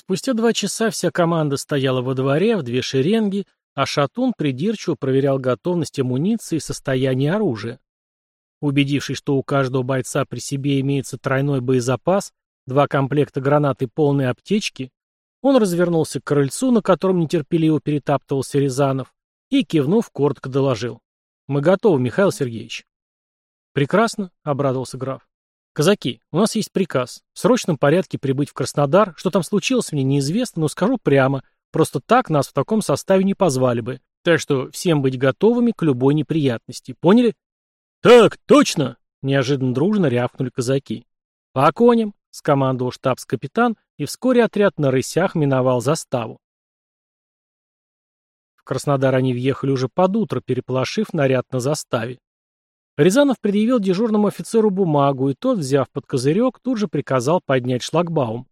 Спустя два часа вся команда стояла во дворе в две шеренги, а Шатун придирчиво проверял готовность амуниции и состояние оружия. Убедившись, что у каждого бойца при себе имеется тройной боезапас, два комплекта гранат и полные аптечки, он развернулся к крыльцу, на котором нетерпеливо перетаптывался Рязанов, и, кивнув, коротко доложил. «Мы готовы, Михаил Сергеевич». «Прекрасно», — обрадовался граф. Казаки, у нас есть приказ в срочном порядке прибыть в Краснодар. Что там случилось, мне неизвестно, но скажу прямо. Просто так нас в таком составе не позвали бы. Так что всем быть готовыми к любой неприятности. Поняли? Так, точно! Неожиданно дружно рявкнули казаки. По коням, скомандовал штабс-капитан, и вскоре отряд на рысях миновал заставу. В Краснодар они въехали уже под утро, переполошив наряд на заставе. Рязанов предъявил дежурному офицеру бумагу, и тот, взяв под козырек, тут же приказал поднять шлагбаум.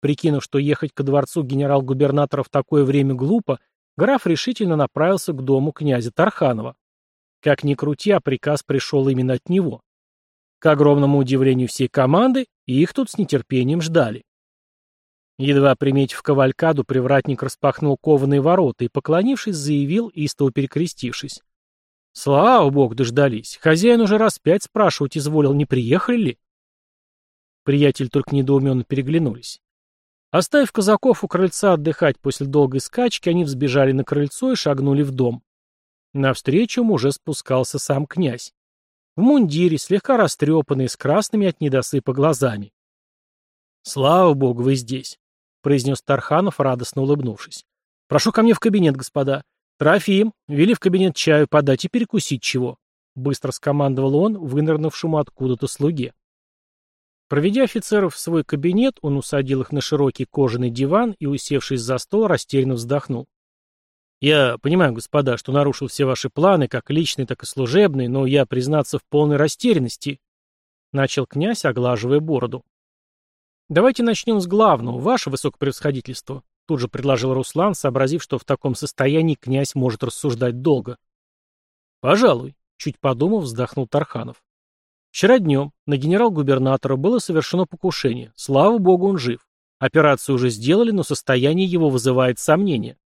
Прикинув, что ехать ко дворцу генерал-губернатора в такое время глупо, граф решительно направился к дому князя Тарханова. Как ни крути, а приказ пришел именно от него. К огромному удивлению всей команды, их тут с нетерпением ждали. Едва приметив кавалькаду, привратник распахнул кованые ворота и, поклонившись, заявил, истово перекрестившись. Слава богу, дождались. Хозяин уже раз пять спрашивать изволил, не приехали ли? Приятель только недоуменно переглянулись. Оставив казаков у крыльца отдыхать после долгой скачки, они взбежали на крыльцо и шагнули в дом. Навстречу им уже спускался сам князь. В мундире, слегка растрепанный, с красными от недосыпа глазами. «Слава богу, вы здесь», — произнес Тарханов, радостно улыбнувшись. «Прошу ко мне в кабинет, господа. «Трофим, вели в кабинет чаю подать и перекусить чего», — быстро скомандовал он, вынырнувшему откуда-то слуге. Проведя офицеров в свой кабинет, он усадил их на широкий кожаный диван и, усевшись за стол, растерянно вздохнул. «Я понимаю, господа, что нарушил все ваши планы, как личные, так и служебные, но я, признаться, в полной растерянности», — начал князь, оглаживая бороду. «Давайте начнем с главного, ваше высокопревосходительство», Тут же предложил Руслан, сообразив, что в таком состоянии князь может рассуждать долго. «Пожалуй», — чуть подумав, вздохнул Тарханов. «Вчера днем на генерал-губернатора было совершено покушение. Слава богу, он жив. Операцию уже сделали, но состояние его вызывает сомнения».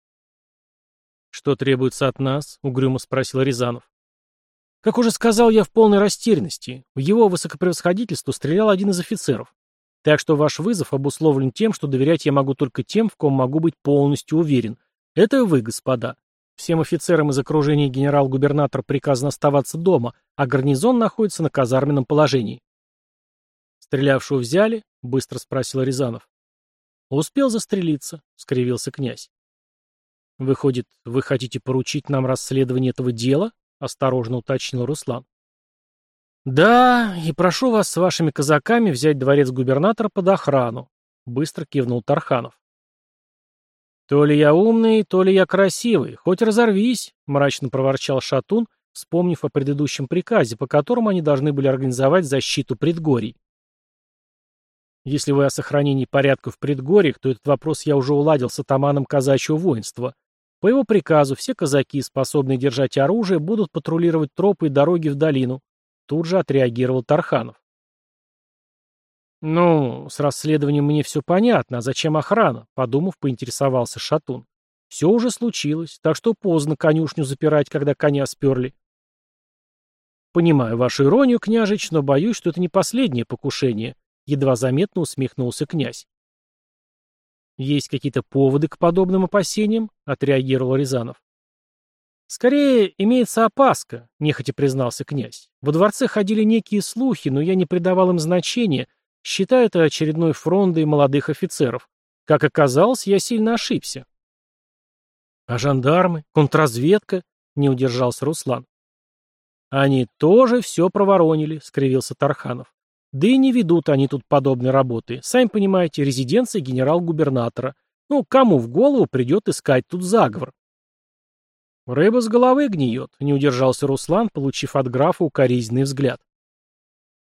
«Что требуется от нас?» — угрюмо спросил Рязанов. «Как уже сказал, я в полной растерянности. В его высокопревосходительство стрелял один из офицеров. Так что ваш вызов обусловлен тем, что доверять я могу только тем, в ком могу быть полностью уверен. Это вы, господа. Всем офицерам из окружения генерал-губернатор приказано оставаться дома, а гарнизон находится на казарменном положении. «Стрелявшего взяли?» — быстро спросил Рязанов. «Успел застрелиться», — скривился князь. «Выходит, вы хотите поручить нам расследование этого дела?» — осторожно уточнил Руслан. «Да, и прошу вас с вашими казаками взять дворец губернатора под охрану», — быстро кивнул Тарханов. «То ли я умный, то ли я красивый, хоть разорвись», — мрачно проворчал Шатун, вспомнив о предыдущем приказе, по которому они должны были организовать защиту предгорий. «Если вы о сохранении порядка в предгорьях, то этот вопрос я уже уладил с атаманом казачьего воинства. По его приказу все казаки, способные держать оружие, будут патрулировать тропы и дороги в долину, Тут же отреагировал Тарханов. «Ну, с расследованием мне все понятно, а зачем охрана?» — подумав, поинтересовался Шатун. «Все уже случилось, так что поздно конюшню запирать, когда коня сперли». «Понимаю вашу иронию, княжич, но боюсь, что это не последнее покушение», — едва заметно усмехнулся князь. «Есть какие-то поводы к подобным опасениям?» — отреагировал Рязанов. «Скорее, имеется опаска», — нехотя признался князь. «Во дворце ходили некие слухи, но я не придавал им значения, считая это очередной фрондой молодых офицеров. Как оказалось, я сильно ошибся». «А жандармы? Контрразведка?» — не удержался Руслан. «Они тоже все проворонили», — скривился Тарханов. «Да и не ведут они тут подобной работы. Сами понимаете, резиденция генерал-губернатора. Ну, кому в голову придет искать тут заговор?» Рыба с головы гниет, не удержался Руслан, получив от графа укоризненный взгляд.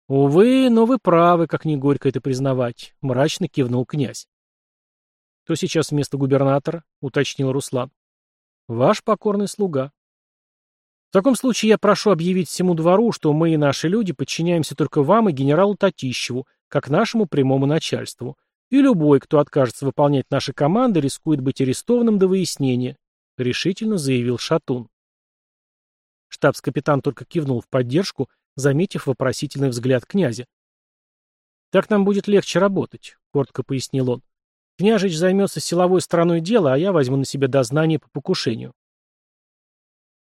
«Увы, но вы правы, как не горько это признавать», — мрачно кивнул князь. «Кто сейчас вместо губернатора?» — уточнил Руслан. «Ваш покорный слуга». «В таком случае я прошу объявить всему двору, что мы и наши люди подчиняемся только вам и генералу Татищеву, как нашему прямому начальству. И любой, кто откажется выполнять наши команды, рискует быть арестованным до выяснения. — решительно заявил Шатун. Штабс-капитан только кивнул в поддержку, заметив вопросительный взгляд князя. «Так нам будет легче работать», — коротко пояснил он. «Княжич займется силовой стороной дела, а я возьму на себя дознание по покушению».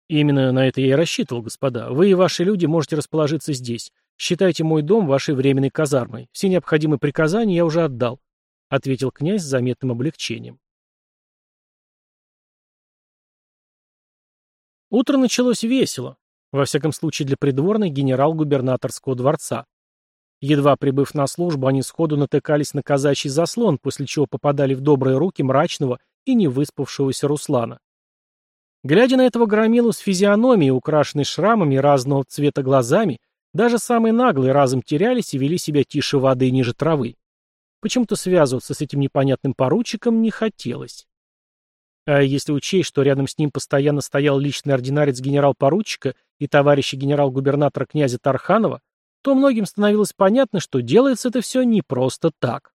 «Именно на это я и рассчитывал, господа. Вы и ваши люди можете расположиться здесь. Считайте мой дом вашей временной казармой. Все необходимые приказания я уже отдал», — ответил князь с заметным облегчением. Утро началось весело, во всяком случае для придворной генерал-губернаторского дворца. Едва прибыв на службу, они сходу натыкались на казачий заслон, после чего попадали в добрые руки мрачного и невыспавшегося Руслана. Глядя на этого громилу с физиономией, украшенной шрамами разного цвета глазами, даже самые наглые разом терялись и вели себя тише воды и ниже травы. Почему-то связываться с этим непонятным поручиком не хотелось. Э, если учесть, что рядом с ним постоянно стоял личный ординарец генерал-поручика и товарищи генерал-губернатора князя Тарханова, то многим становилось понятно, что делается это все не просто так.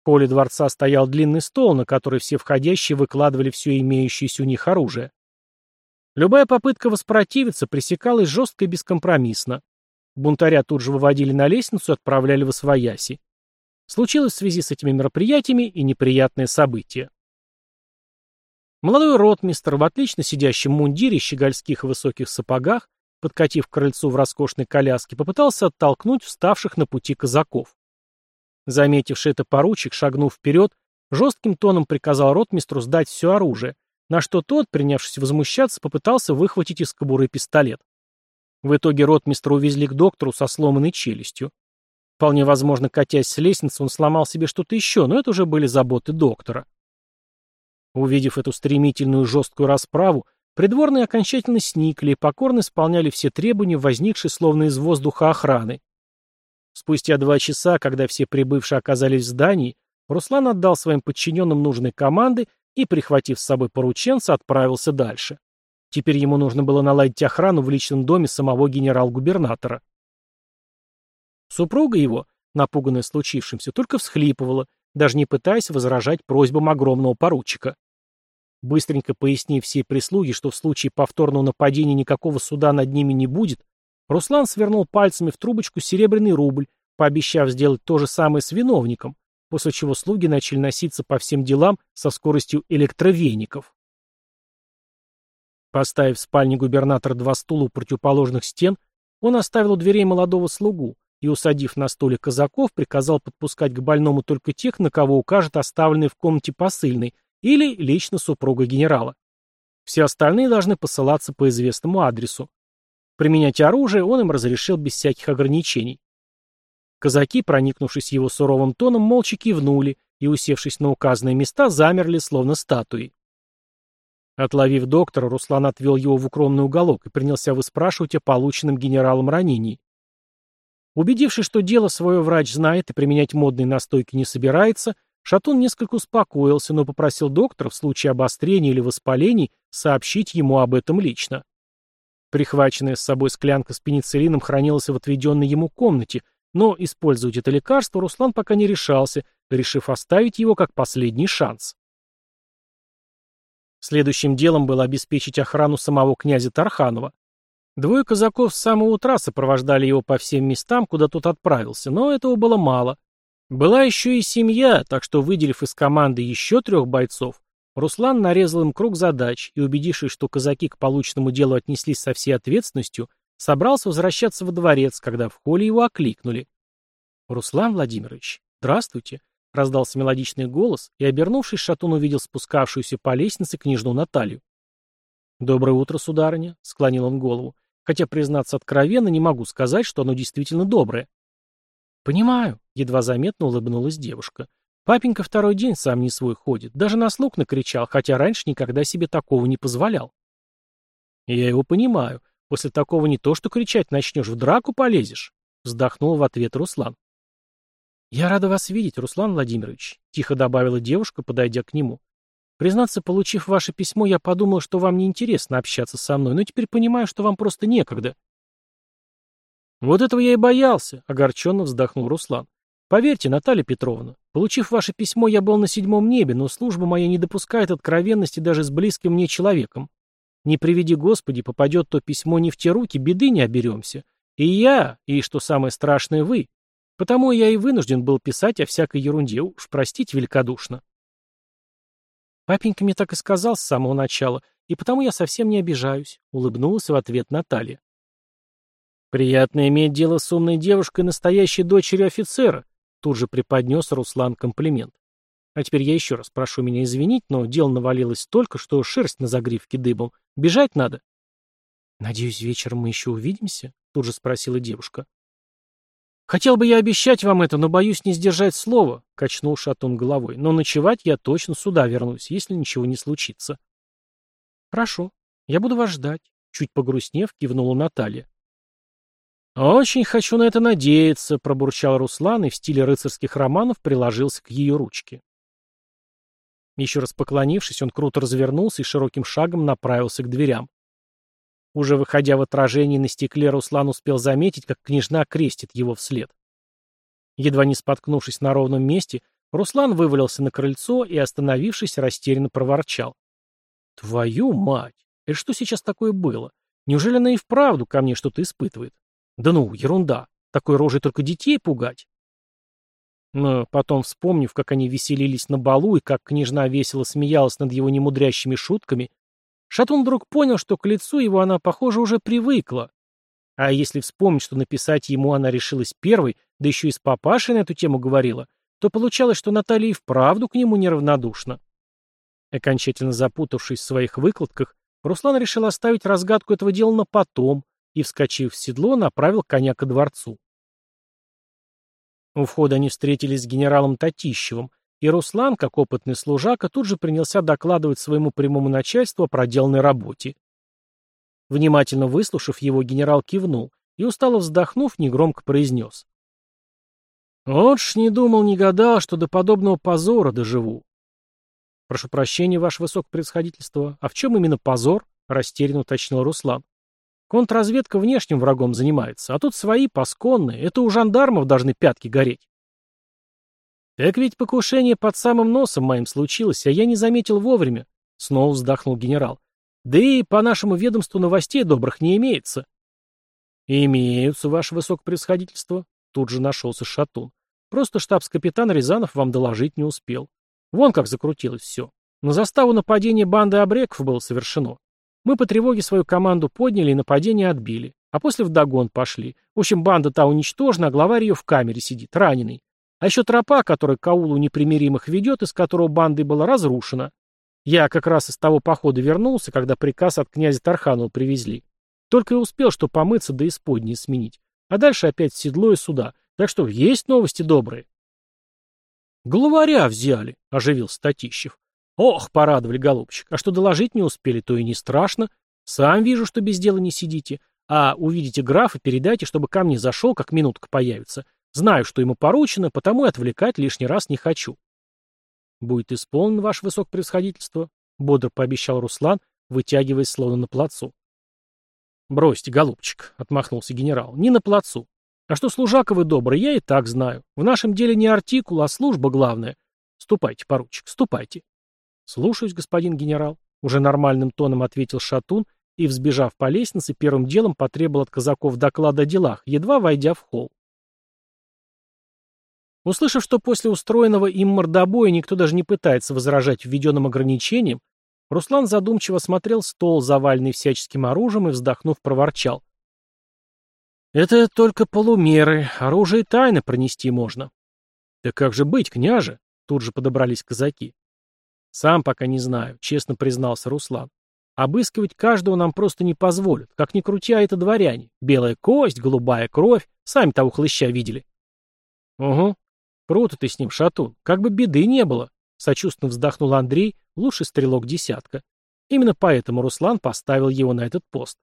В поле дворца стоял длинный стол, на который все входящие выкладывали все имеющееся у них оружие. Любая попытка воспротивиться пресекалась жестко и бескомпромиссно. Бунтаря тут же выводили на лестницу и отправляли в освояси. Случилось в связи с этими мероприятиями и неприятное событие. Молодой ротмистр, в отлично сидящем мундире и щегольских высоких сапогах, подкатив к крыльцу в роскошной коляске, попытался оттолкнуть вставших на пути казаков. Заметивший это поручик, шагнув вперед, жестким тоном приказал ротмистру сдать все оружие, на что тот, принявшись возмущаться, попытался выхватить из кобуры пистолет. В итоге ротмистра увезли к доктору со сломанной челюстью. Вполне возможно, катясь с лестницы, он сломал себе что-то еще, но это уже были заботы доктора. Увидев эту стремительную жесткую расправу, придворные окончательно сникли и покорно исполняли все требования, возникшие словно из воздуха охраны. Спустя два часа, когда все прибывшие оказались в здании, Руслан отдал своим подчиненным нужные команды и, прихватив с собой порученца, отправился дальше. Теперь ему нужно было наладить охрану в личном доме самого генерал-губернатора. Супруга его, напуганная случившимся, только всхлипывала, даже не пытаясь возражать просьбам огромного поручика. Быстренько пояснив всей прислуге, что в случае повторного нападения никакого суда над ними не будет, Руслан свернул пальцами в трубочку серебряный рубль, пообещав сделать то же самое с виновником, после чего слуги начали носиться по всем делам со скоростью электровеников. Поставив в спальне губернатора два стула у противоположных стен, он оставил у дверей молодого слугу и, усадив на столе казаков, приказал подпускать к больному только тех, на кого укажет оставленный в комнате посыльный – или лично супруга генерала. Все остальные должны посылаться по известному адресу. Применять оружие он им разрешил без всяких ограничений. Казаки, проникнувшись его суровым тоном, молча кивнули и, усевшись на указанные места, замерли, словно статуи. Отловив доктора, Руслан отвел его в укромный уголок и принялся выспрашивать о полученном генералом ранении. Убедившись, что дело свое врач знает и применять модные настойки не собирается, Шатун несколько успокоился, но попросил доктора в случае обострения или воспалений сообщить ему об этом лично. Прихваченная с собой склянка с пенициллином хранилась в отведенной ему комнате, но использовать это лекарство Руслан пока не решался, решив оставить его как последний шанс. Следующим делом было обеспечить охрану самого князя Тарханова. Двое казаков с самого утра сопровождали его по всем местам, куда тот отправился, но этого было мало. Была еще и семья, так что, выделив из команды еще трех бойцов, Руслан нарезал им круг задач и, убедившись, что казаки к полученному делу отнеслись со всей ответственностью, собрался возвращаться во дворец, когда в холле его окликнули. «Руслан Владимирович, здравствуйте!» — раздался мелодичный голос, и, обернувшись, Шатун увидел спускавшуюся по лестнице княжну Наталью. «Доброе утро, сударыня!» — склонил он голову. «Хотя, признаться откровенно, не могу сказать, что оно действительно доброе». «Понимаю», Едва заметно улыбнулась девушка. Папенька второй день сам не свой ходит, даже на слуг накричал, хотя раньше никогда себе такого не позволял. Я его понимаю. После такого не то что кричать начнешь, в драку полезешь. Вздохнул в ответ Руслан. «Я рада вас видеть, Руслан Владимирович», — тихо добавила девушка, подойдя к нему. «Признаться, получив ваше письмо, я подумал, что вам неинтересно общаться со мной, но теперь понимаю, что вам просто некогда». «Вот этого я и боялся», — огорченно вздохнул Руслан. Поверьте, Наталья Петровна, получив ваше письмо, я был на седьмом небе, но служба моя не допускает откровенности даже с близким мне человеком. Не приведи Господи, попадет то письмо не в те руки, беды не оберемся. И я, и, что самое страшное, вы. Потому я и вынужден был писать о всякой ерунде, уж простить великодушно. Папенька мне так и сказал с самого начала, и потому я совсем не обижаюсь, улыбнулась в ответ Наталья. Приятно иметь дело с умной девушкой, настоящей дочерью офицера, Тут же преподнес Руслан комплимент. А теперь я еще раз прошу меня извинить, но дело навалилось столько, что шерсть на загривке дыбом. Бежать надо. «Надеюсь, вечером мы еще увидимся?» — тут же спросила девушка. «Хотел бы я обещать вам это, но боюсь не сдержать слова», — качнул Шатун головой. «Но ночевать я точно сюда вернусь, если ничего не случится». «Хорошо, я буду вас ждать», — чуть погрустнев кивнула Наталья. «Очень хочу на это надеяться», — пробурчал Руслан и в стиле рыцарских романов приложился к ее ручке. Еще раз поклонившись, он круто развернулся и широким шагом направился к дверям. Уже выходя в отражение на стекле, Руслан успел заметить, как княжна крестит его вслед. Едва не споткнувшись на ровном месте, Руслан вывалился на крыльцо и, остановившись, растерянно проворчал. «Твою мать! Это что сейчас такое было? Неужели она и вправду ко мне что-то испытывает?» Да ну, ерунда. Такой рожей только детей пугать. Но потом, вспомнив, как они веселились на балу и как княжна весело смеялась над его немудрящими шутками, Шатун вдруг понял, что к лицу его она, похоже, уже привыкла. А если вспомнить, что написать ему она решилась первой, да еще и с папашей на эту тему говорила, то получалось, что Наталья и вправду к нему неравнодушна. Окончательно запутавшись в своих выкладках, Руслан решил оставить разгадку этого дела на потом, и, вскочив в седло, направил коня ко дворцу. У входа они встретились с генералом Татищевым, и Руслан, как опытный служака, тут же принялся докладывать своему прямому начальству о проделанной работе. Внимательно выслушав его, генерал кивнул и, устало вздохнув, негромко произнес. «Вот ж не думал, не гадал, что до подобного позора доживу». «Прошу прощения, ваше высокопредсходительство, а в чем именно позор?» — растерянно уточнил Руслан. Контрразведка внешним врагом занимается, а тут свои, пасконные. Это у жандармов должны пятки гореть. Так ведь покушение под самым носом моим случилось, а я не заметил вовремя. Снова вздохнул генерал. Да и по нашему ведомству новостей добрых не имеется. Имеются, ваше высокопревосходительство. Тут же нашелся Шатун. Просто штабс-капитан Рязанов вам доложить не успел. Вон как закрутилось все. На заставу нападения банды обреков было совершено. Мы по тревоге свою команду подняли и нападение отбили. А после в догон пошли. В общем, банда та уничтожена, а главарь ее в камере сидит, раненый. А еще тропа, которая к аулу непримиримых ведет, из которого банды была разрушена. Я как раз из того похода вернулся, когда приказ от князя Тарханова привезли. Только и успел, что помыться да исподнее сменить. А дальше опять седло и суда. Так что есть новости добрые. Главаря взяли, оживил Статищев. Ох, порадовали, голубчик, а что доложить не успели, то и не страшно. Сам вижу, что без дела не сидите. А увидите графа, передайте, чтобы ко мне зашел, как минутка появится. Знаю, что ему поручено, потому и отвлекать лишний раз не хочу. Будет исполнен ваше высокопревосходительство, — бодро пообещал Руслан, вытягиваясь словно на плацу. «Бросьте, голубчик», — отмахнулся генерал, — «не на плацу. А что служака вы добрый, я и так знаю. В нашем деле не артикул, а служба главная. Ступайте, поручик, ступайте». «Слушаюсь, господин генерал», — уже нормальным тоном ответил Шатун и, взбежав по лестнице, первым делом потребовал от казаков доклада о делах, едва войдя в холл. Услышав, что после устроенного им мордобоя никто даже не пытается возражать введенным ограничениям, Руслан задумчиво смотрел стол, заваленный всяческим оружием, и, вздохнув, проворчал. «Это только полумеры. Оружие тайно пронести можно». «Да как же быть, княже?» — тут же подобрались казаки. Сам пока не знаю, честно признался Руслан. Обыскивать каждого нам просто не позволят. Как ни крути, а это дворяне. Белая кость, голубая кровь. Сами того хлыща видели. Угу. Круто ты с ним, шатун. Как бы беды не было. Сочувственно вздохнул Андрей, лучший стрелок десятка. Именно поэтому Руслан поставил его на этот пост.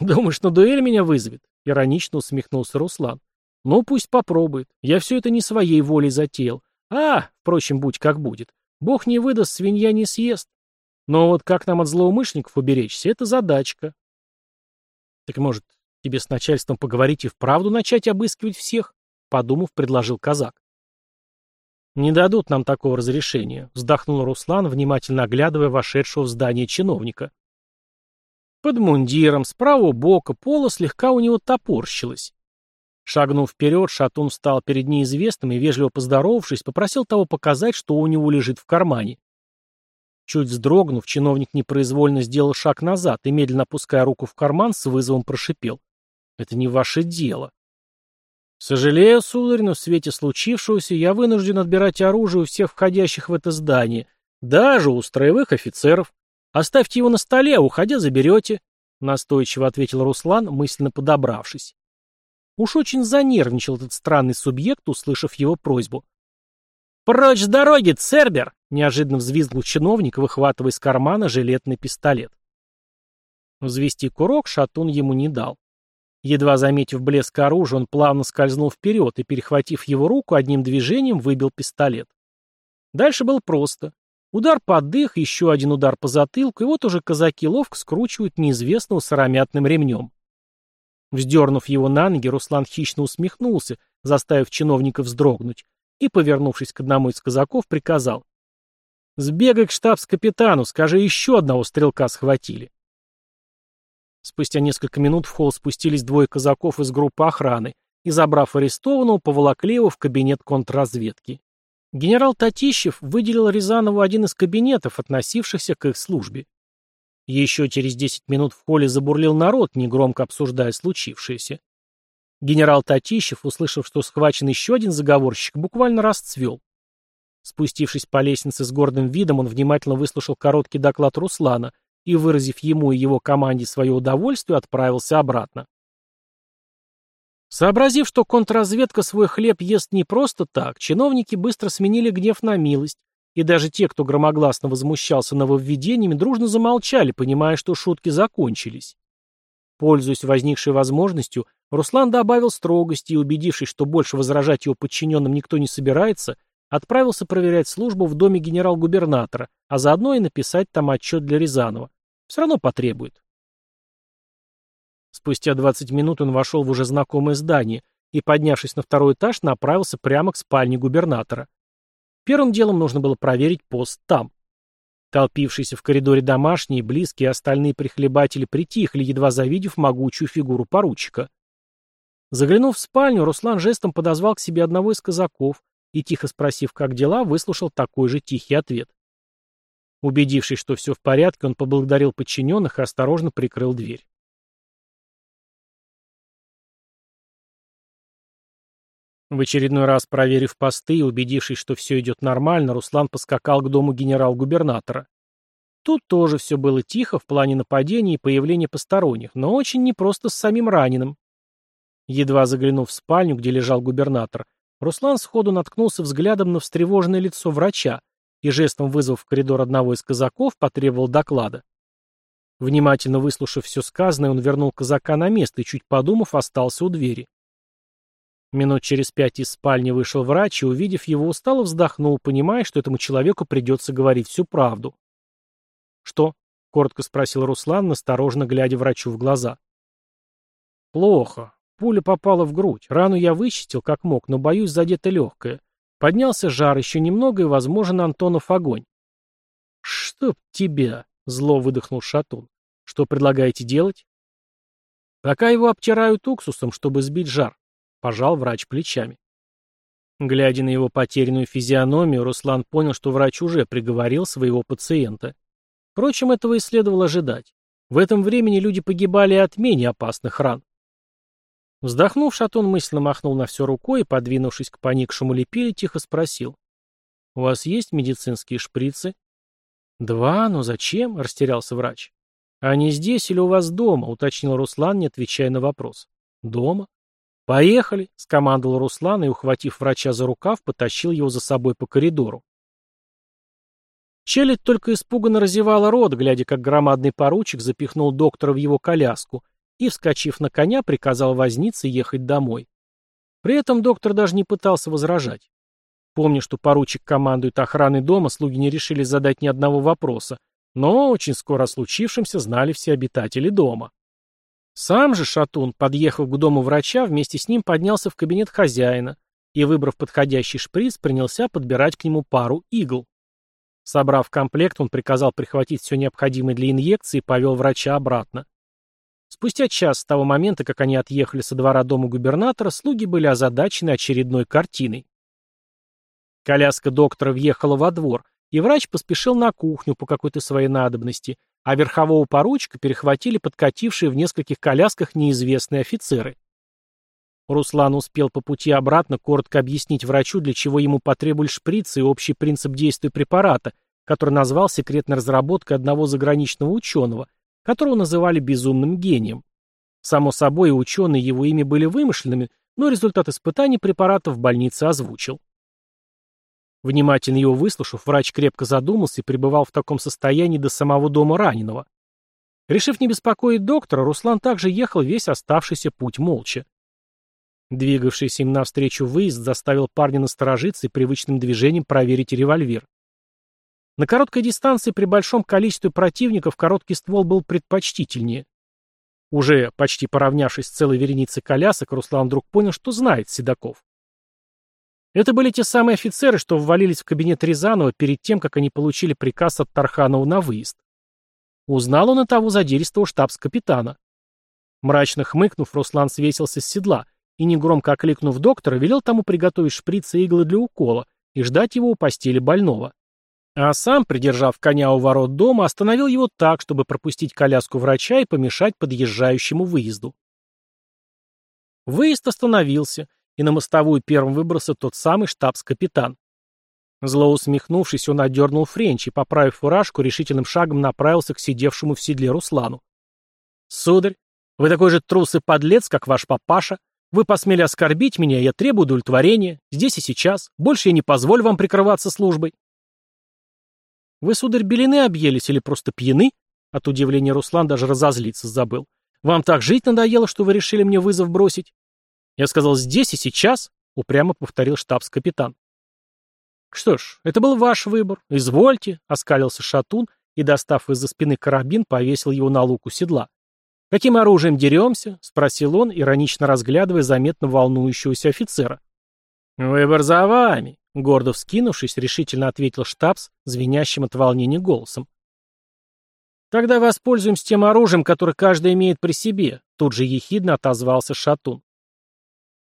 «Думаешь, на дуэль меня вызовет?» — иронично усмехнулся Руслан. «Ну, пусть попробует. Я все это не своей волей затеял. А, впрочем, будь как будет. Бог не выдаст, свинья не съест. Но вот как нам от злоумышленников уберечься, это задачка. Так может, тебе с начальством поговорить и вправду начать обыскивать всех? Подумав, предложил казак. Не дадут нам такого разрешения, вздохнул Руслан, внимательно оглядывая вошедшего в здание чиновника. Под мундиром, с бока, пола слегка у него топорщилось. Шагнув вперед, Шатун встал перед неизвестным и, вежливо поздоровавшись, попросил того показать, что у него лежит в кармане. Чуть вздрогнув, чиновник непроизвольно сделал шаг назад и, медленно опуская руку в карман, с вызовом прошипел. «Это не ваше дело». «Сожалею, сударь, но в свете случившегося я вынужден отбирать оружие у всех входящих в это здание, даже у строевых офицеров. Оставьте его на столе, а уходя заберете», — настойчиво ответил Руслан, мысленно подобравшись. Уж очень занервничал этот странный субъект, услышав его просьбу. «Прочь с дороги, Цербер!» — неожиданно взвизгнул чиновник, выхватывая из кармана жилетный пистолет. Взвести курок шатун ему не дал. Едва заметив блеск оружия, он плавно скользнул вперед и, перехватив его руку, одним движением выбил пистолет. Дальше было просто. Удар под дых, еще один удар по затылку, и вот уже казаки ловко скручивают неизвестного сыромятным ремнем. Вздернув его на ноги, Руслан хищно усмехнулся, заставив чиновника вздрогнуть, и, повернувшись к одному из казаков, приказал. «Сбегай к штабс-капитану, скажи, еще одного стрелка схватили». Спустя несколько минут в холл спустились двое казаков из группы охраны и, забрав арестованного, поволокли его в кабинет контрразведки. Генерал Татищев выделил Рязанову один из кабинетов, относившихся к их службе. Еще через десять минут в холле забурлил народ, негромко обсуждая случившееся. Генерал Татищев, услышав, что схвачен еще один заговорщик, буквально расцвел. Спустившись по лестнице с гордым видом, он внимательно выслушал короткий доклад Руслана и, выразив ему и его команде свое удовольствие, отправился обратно. Сообразив, что контрразведка свой хлеб ест не просто так, чиновники быстро сменили гнев на милость и даже те, кто громогласно возмущался нововведениями, дружно замолчали, понимая, что шутки закончились. Пользуясь возникшей возможностью, Руслан добавил строгости и, убедившись, что больше возражать его подчиненным никто не собирается, отправился проверять службу в доме генерал-губернатора, а заодно и написать там отчет для Рязанова. Все равно потребует. Спустя 20 минут он вошел в уже знакомое здание и, поднявшись на второй этаж, направился прямо к спальне губернатора. Первым делом нужно было проверить пост там. Толпившиеся в коридоре домашние, близкие и остальные прихлебатели притихли, едва завидев могучую фигуру поручика. Заглянув в спальню, Руслан жестом подозвал к себе одного из казаков и, тихо спросив, как дела, выслушал такой же тихий ответ. Убедившись, что все в порядке, он поблагодарил подчиненных и осторожно прикрыл дверь. В очередной раз проверив посты и убедившись, что все идет нормально, Руслан поскакал к дому генерал-губернатора. Тут тоже все было тихо в плане нападений и появления посторонних, но очень непросто с самим раненым. Едва заглянув в спальню, где лежал губернатор, Руслан сходу наткнулся взглядом на встревоженное лицо врача и, жестом вызвав в коридор одного из казаков, потребовал доклада. Внимательно выслушав все сказанное, он вернул казака на место и, чуть подумав, остался у двери. Минут через пять из спальни вышел врач и, увидев его, устало вздохнул, понимая, что этому человеку придется говорить всю правду. «Что?» — коротко спросил Руслан, насторожно глядя врачу в глаза. «Плохо. Пуля попала в грудь. Рану я вычистил, как мог, но, боюсь, задето легкое. Поднялся жар еще немного, и, возможно, Антонов огонь». «Чтоб тебя!» — зло выдохнул Шатун. «Что предлагаете делать?» «Пока его обтирают уксусом, чтобы сбить жар пожал врач плечами. Глядя на его потерянную физиономию, Руслан понял, что врач уже приговорил своего пациента. Впрочем, этого и следовало ожидать. В этом времени люди погибали от менее опасных ран. Вздохнув, Шатун мысленно махнул на все рукой и, подвинувшись к поникшему лепиле, тихо спросил. «У вас есть медицинские шприцы?» «Два, но зачем?» – растерялся врач. «Они здесь или у вас дома?» – уточнил Руслан, не отвечая на вопрос. «Дома?» «Поехали!» — скомандовал Руслан и, ухватив врача за рукав, потащил его за собой по коридору. Челядь только испуганно разевала рот, глядя, как громадный поручик запихнул доктора в его коляску и, вскочив на коня, приказал вознице ехать домой. При этом доктор даже не пытался возражать. Помня, что поручик командует охраной дома, слуги не решили задать ни одного вопроса, но очень скоро о случившемся знали все обитатели дома. Сам же Шатун, подъехав к дому врача, вместе с ним поднялся в кабинет хозяина и, выбрав подходящий шприц, принялся подбирать к нему пару игл. Собрав комплект, он приказал прихватить все необходимое для инъекции и повел врача обратно. Спустя час с того момента, как они отъехали со двора дома губернатора, слуги были озадачены очередной картиной. Коляска доктора въехала во двор, и врач поспешил на кухню по какой-то своей надобности – а верхового поручика перехватили подкатившие в нескольких колясках неизвестные офицеры. Руслан успел по пути обратно коротко объяснить врачу, для чего ему потребовали шприцы и общий принцип действия препарата, который назвал секретной разработкой одного заграничного ученого, которого называли безумным гением. Само собой, ученые его имя были вымышленными, но результат испытаний препарата в больнице озвучил. Внимательно его выслушав, врач крепко задумался и пребывал в таком состоянии до самого дома раненого. Решив не беспокоить доктора, Руслан также ехал весь оставшийся путь молча. Двигавшийся им навстречу выезд заставил парня насторожиться и привычным движением проверить револьвер. На короткой дистанции при большом количестве противников короткий ствол был предпочтительнее. Уже почти поравнявшись с целой вереницей колясок, Руслан вдруг понял, что знает Седаков. Это были те самые офицеры, что ввалились в кабинет Рязанова перед тем, как они получили приказ от Тарханова на выезд. Узнал он и того задиристого штабс-капитана. Мрачно хмыкнув, Руслан свесился с седла и, негромко окликнув доктора, велел тому приготовить шприцы и иглы для укола и ждать его у постели больного. А сам, придержав коня у ворот дома, остановил его так, чтобы пропустить коляску врача и помешать подъезжающему выезду. Выезд остановился, и на мостовую первым выбрался тот самый штабс-капитан. Зло усмехнувшись, он одернул френч и, поправив фуражку, решительным шагом направился к сидевшему в седле Руслану. «Сударь, вы такой же трус и подлец, как ваш папаша. Вы посмели оскорбить меня, я требую удовлетворения. Здесь и сейчас. Больше я не позволю вам прикрываться службой». «Вы, сударь, белены объелись или просто пьяны?» От удивления Руслан даже разозлиться забыл. «Вам так жить надоело, что вы решили мне вызов бросить?» «Я сказал здесь и сейчас», — упрямо повторил штабс-капитан. «Что ж, это был ваш выбор. Извольте», — оскалился шатун и, достав из-за спины карабин, повесил его на луку седла. «Каким оружием деремся?» — спросил он, иронично разглядывая заметно волнующегося офицера. «Выбор за вами», — гордо вскинувшись, решительно ответил штабс, звенящим от волнения голосом. «Тогда воспользуемся тем оружием, которое каждый имеет при себе», — тут же ехидно отозвался Шатун.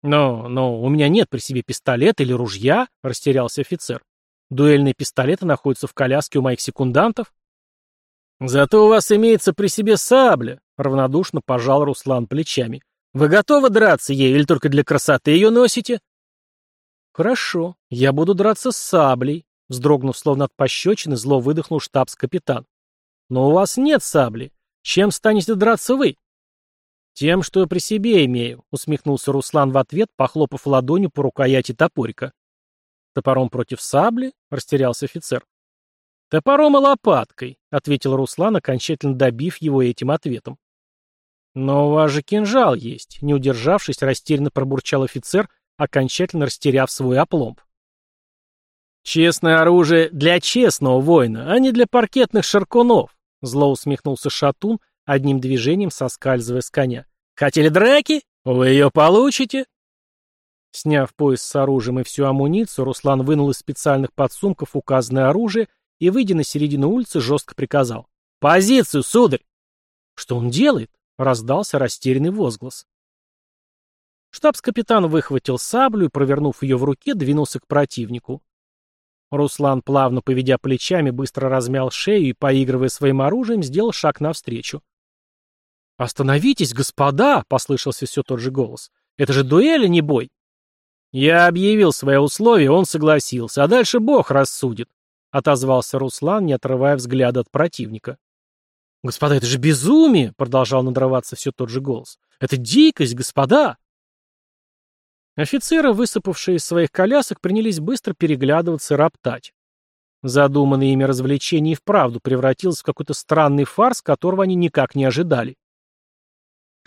«Но, но, у меня нет при себе пистолета или ружья», — растерялся офицер. «Дуэльные пистолеты находятся в коляске у моих секундантов». «Зато у вас имеется при себе сабля», — равнодушно пожал Руслан плечами. «Вы готовы драться ей или только для красоты ее носите?» «Хорошо, я буду драться с саблей», — вздрогнув словно от пощечины, зло выдохнул штабс-капитан. «Но у вас нет сабли. Чем станете драться вы?» «Тем, что я при себе имею», — усмехнулся Руслан в ответ, похлопав ладонью по рукояти топорика. «Топором против сабли?» — растерялся офицер. «Топором и лопаткой», — ответил Руслан, окончательно добив его этим ответом. «Но у вас же кинжал есть», — не удержавшись, растерянно пробурчал офицер, окончательно растеряв свой опломб. «Честное оружие для честного воина, а не для паркетных шаркунов», — зло усмехнулся Шатун, Одним движением соскальзывая с коня. «Хотели драки? Вы ее получите!» Сняв пояс с оружием и всю амуницию, Руслан вынул из специальных подсумков указанное оружие и, выйдя на середину улицы, жестко приказал. «Позицию, сударь!» «Что он делает?» — раздался растерянный возглас. Штабс-капитан выхватил саблю и, провернув ее в руке, двинулся к противнику. Руслан, плавно поведя плечами, быстро размял шею и, поигрывая своим оружием, сделал шаг навстречу. «Остановитесь, господа!» — послышался все тот же голос. «Это же дуэль, а не бой!» «Я объявил свои условия, он согласился, а дальше Бог рассудит», — отозвался Руслан, не отрывая взгляда от противника. «Господа, это же безумие!» — продолжал надрываться все тот же голос. «Это дикость, господа!» Офицеры, высыпавшие из своих колясок, принялись быстро переглядываться и роптать. Задуманное ими развлечение и вправду превратилось в какой-то странный фарс, которого они никак не ожидали.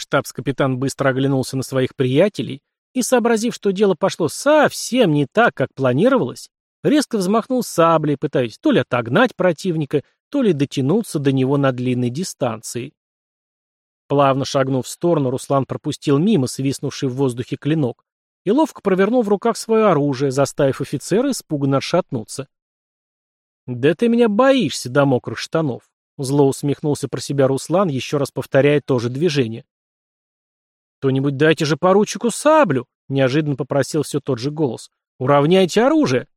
Штабс-капитан быстро оглянулся на своих приятелей и, сообразив, что дело пошло совсем не так, как планировалось, резко взмахнул саблей, пытаясь то ли отогнать противника, то ли дотянуться до него на длинной дистанции. Плавно шагнув в сторону, Руслан пропустил мимо свистнувший в воздухе клинок и ловко провернул в руках свое оружие, заставив офицера испуганно отшатнуться. «Да ты меня боишься до мокрых штанов!» — зло усмехнулся про себя Руслан, еще раз повторяя то же движение. «Кто-нибудь дайте же поручику саблю!» — неожиданно попросил все тот же голос. «Уравняйте оружие!»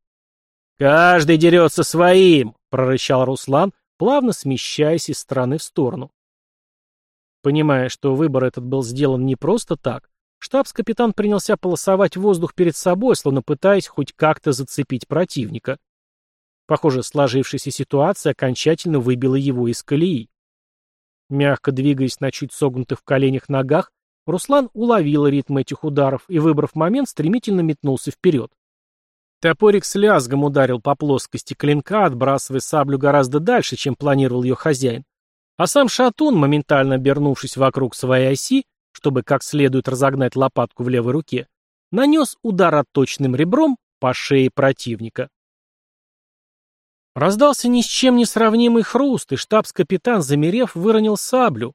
«Каждый дерется своим!» — прорычал Руслан, плавно смещаясь из стороны в сторону. Понимая, что выбор этот был сделан не просто так, штабс-капитан принялся полосовать воздух перед собой, словно пытаясь хоть как-то зацепить противника. Похоже, сложившаяся ситуация окончательно выбила его из колеи. Мягко двигаясь на чуть согнутых в коленях ногах, Руслан уловил ритм этих ударов и, выбрав момент, стремительно метнулся вперед. Топорик с лязгом ударил по плоскости клинка, отбрасывая саблю гораздо дальше, чем планировал ее хозяин. А сам шатун, моментально обернувшись вокруг своей оси, чтобы как следует разогнать лопатку в левой руке, нанес удар отточным ребром по шее противника. Раздался ни с чем не сравнимый хруст, и штабс-капитан, замерев, выронил саблю,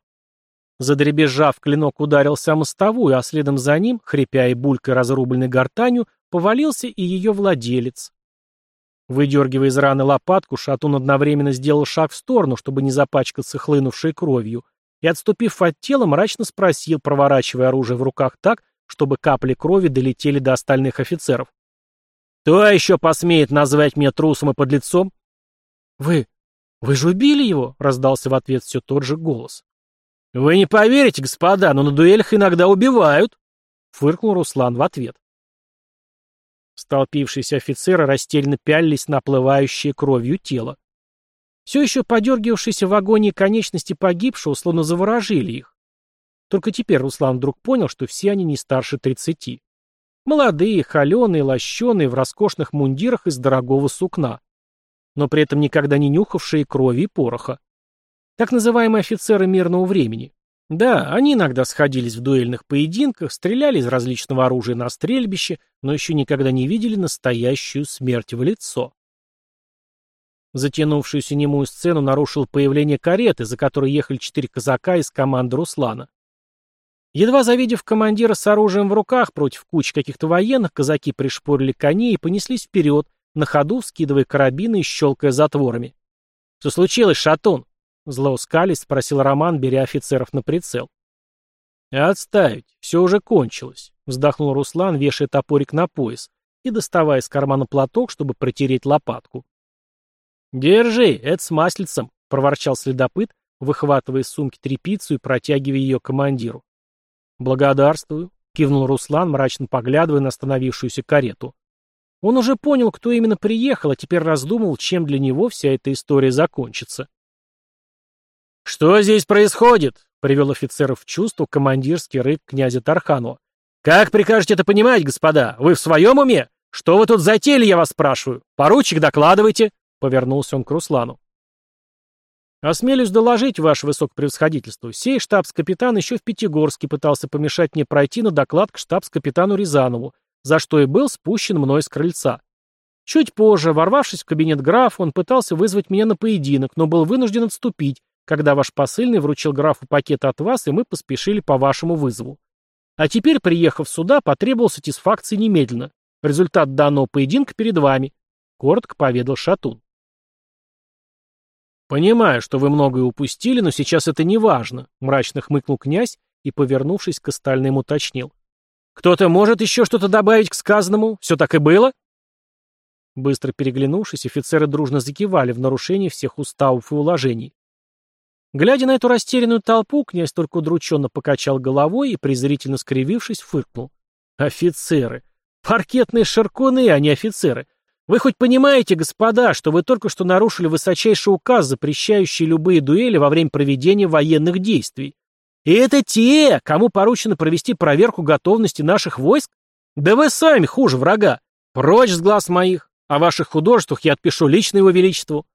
Задребезжав, клинок ударился о мостовую, а следом за ним, хрипя и булькой разрубленной гортанью, повалился и ее владелец. Выдергивая из раны лопатку, шатун одновременно сделал шаг в сторону, чтобы не запачкаться хлынувшей кровью, и, отступив от тела, мрачно спросил, проворачивая оружие в руках так, чтобы капли крови долетели до остальных офицеров. «Кто еще посмеет назвать меня трусом и подлецом?» «Вы... вы же убили его!» — раздался в ответ все тот же голос. «Вы не поверите, господа, но на дуэлях иногда убивают!» — фыркнул Руслан в ответ. Столпившиеся офицеры растерянно пялились на плывающее кровью тело. Все еще подергивавшиеся в агонии конечности погибшего словно заворожили их. Только теперь Руслан вдруг понял, что все они не старше тридцати. Молодые, холеные, лощеные, в роскошных мундирах из дорогого сукна. Но при этом никогда не нюхавшие крови и пороха так называемые офицеры мирного времени. Да, они иногда сходились в дуэльных поединках, стреляли из различного оружия на стрельбище, но еще никогда не видели настоящую смерть в лицо. Затянувшуюся немую сцену нарушил появление кареты, за которой ехали четыре казака из команды Руслана. Едва завидев командира с оружием в руках против кучи каких-то военных, казаки пришпорили коней и понеслись вперед, на ходу скидывая карабины и щелкая затворами. «Что случилось, Шатун?» Злоускались, спросил Роман, беря офицеров на прицел. «Отставить, все уже кончилось», — вздохнул Руслан, вешая топорик на пояс и доставая из кармана платок, чтобы протереть лопатку. «Держи, это с маслицем», — проворчал следопыт, выхватывая из сумки трепицу и протягивая ее командиру. «Благодарствую», — кивнул Руслан, мрачно поглядывая на остановившуюся карету. Он уже понял, кто именно приехал, а теперь раздумал, чем для него вся эта история закончится. «Что здесь происходит?» — привел офицеров в чувство командирский рык князя Тарханова. «Как прикажете это понимать, господа? Вы в своем уме? Что вы тут затеяли, я вас спрашиваю? Поручик, докладывайте!» — повернулся он к Руслану. «Осмелюсь доложить, ваше высокопревосходительство, сей штабс-капитан еще в Пятигорске пытался помешать мне пройти на доклад к штабс-капитану Рязанову, за что и был спущен мной с крыльца. Чуть позже, ворвавшись в кабинет граф, он пытался вызвать меня на поединок, но был вынужден отступить, когда ваш посыльный вручил графу пакет от вас, и мы поспешили по вашему вызову. А теперь, приехав сюда, потребовал сатисфакции немедленно. Результат данного поединка перед вами», — коротко поведал Шатун. «Понимаю, что вы многое упустили, но сейчас это не важно», — мрачно хмыкнул князь и, повернувшись к остальным, уточнил. «Кто-то может еще что-то добавить к сказанному? Все так и было?» Быстро переглянувшись, офицеры дружно закивали в нарушении всех уставов и уложений. Глядя на эту растерянную толпу, князь только удрученно покачал головой и, презрительно скривившись, фыркнул. «Офицеры! Паркетные ширкуны, а не офицеры! Вы хоть понимаете, господа, что вы только что нарушили высочайший указ, запрещающий любые дуэли во время проведения военных действий? И это те, кому поручено провести проверку готовности наших войск? Да вы сами хуже врага! Прочь с глаз моих! О ваших художествах я отпишу лично его величеству!»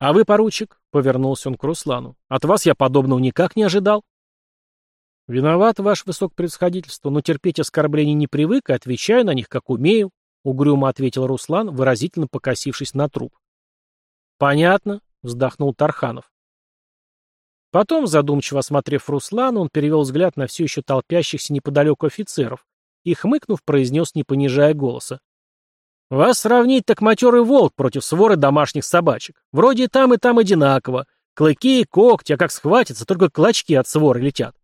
«А вы, поручик?» — повернулся он к Руслану. «От вас я подобного никак не ожидал». «Виноват, ваше высокопредсходительство, но терпеть оскорбления не привык и отвечаю на них, как умею», — угрюмо ответил Руслан, выразительно покосившись на труп. «Понятно», — вздохнул Тарханов. Потом, задумчиво осмотрев Руслана, он перевел взгляд на все еще толпящихся неподалеку офицеров и, хмыкнув, произнес, не понижая голоса. Вас сравнить так матерый волк против своры домашних собачек. Вроде там и там одинаково. Клыки, когти, а как схватятся, только клочки от своры летят.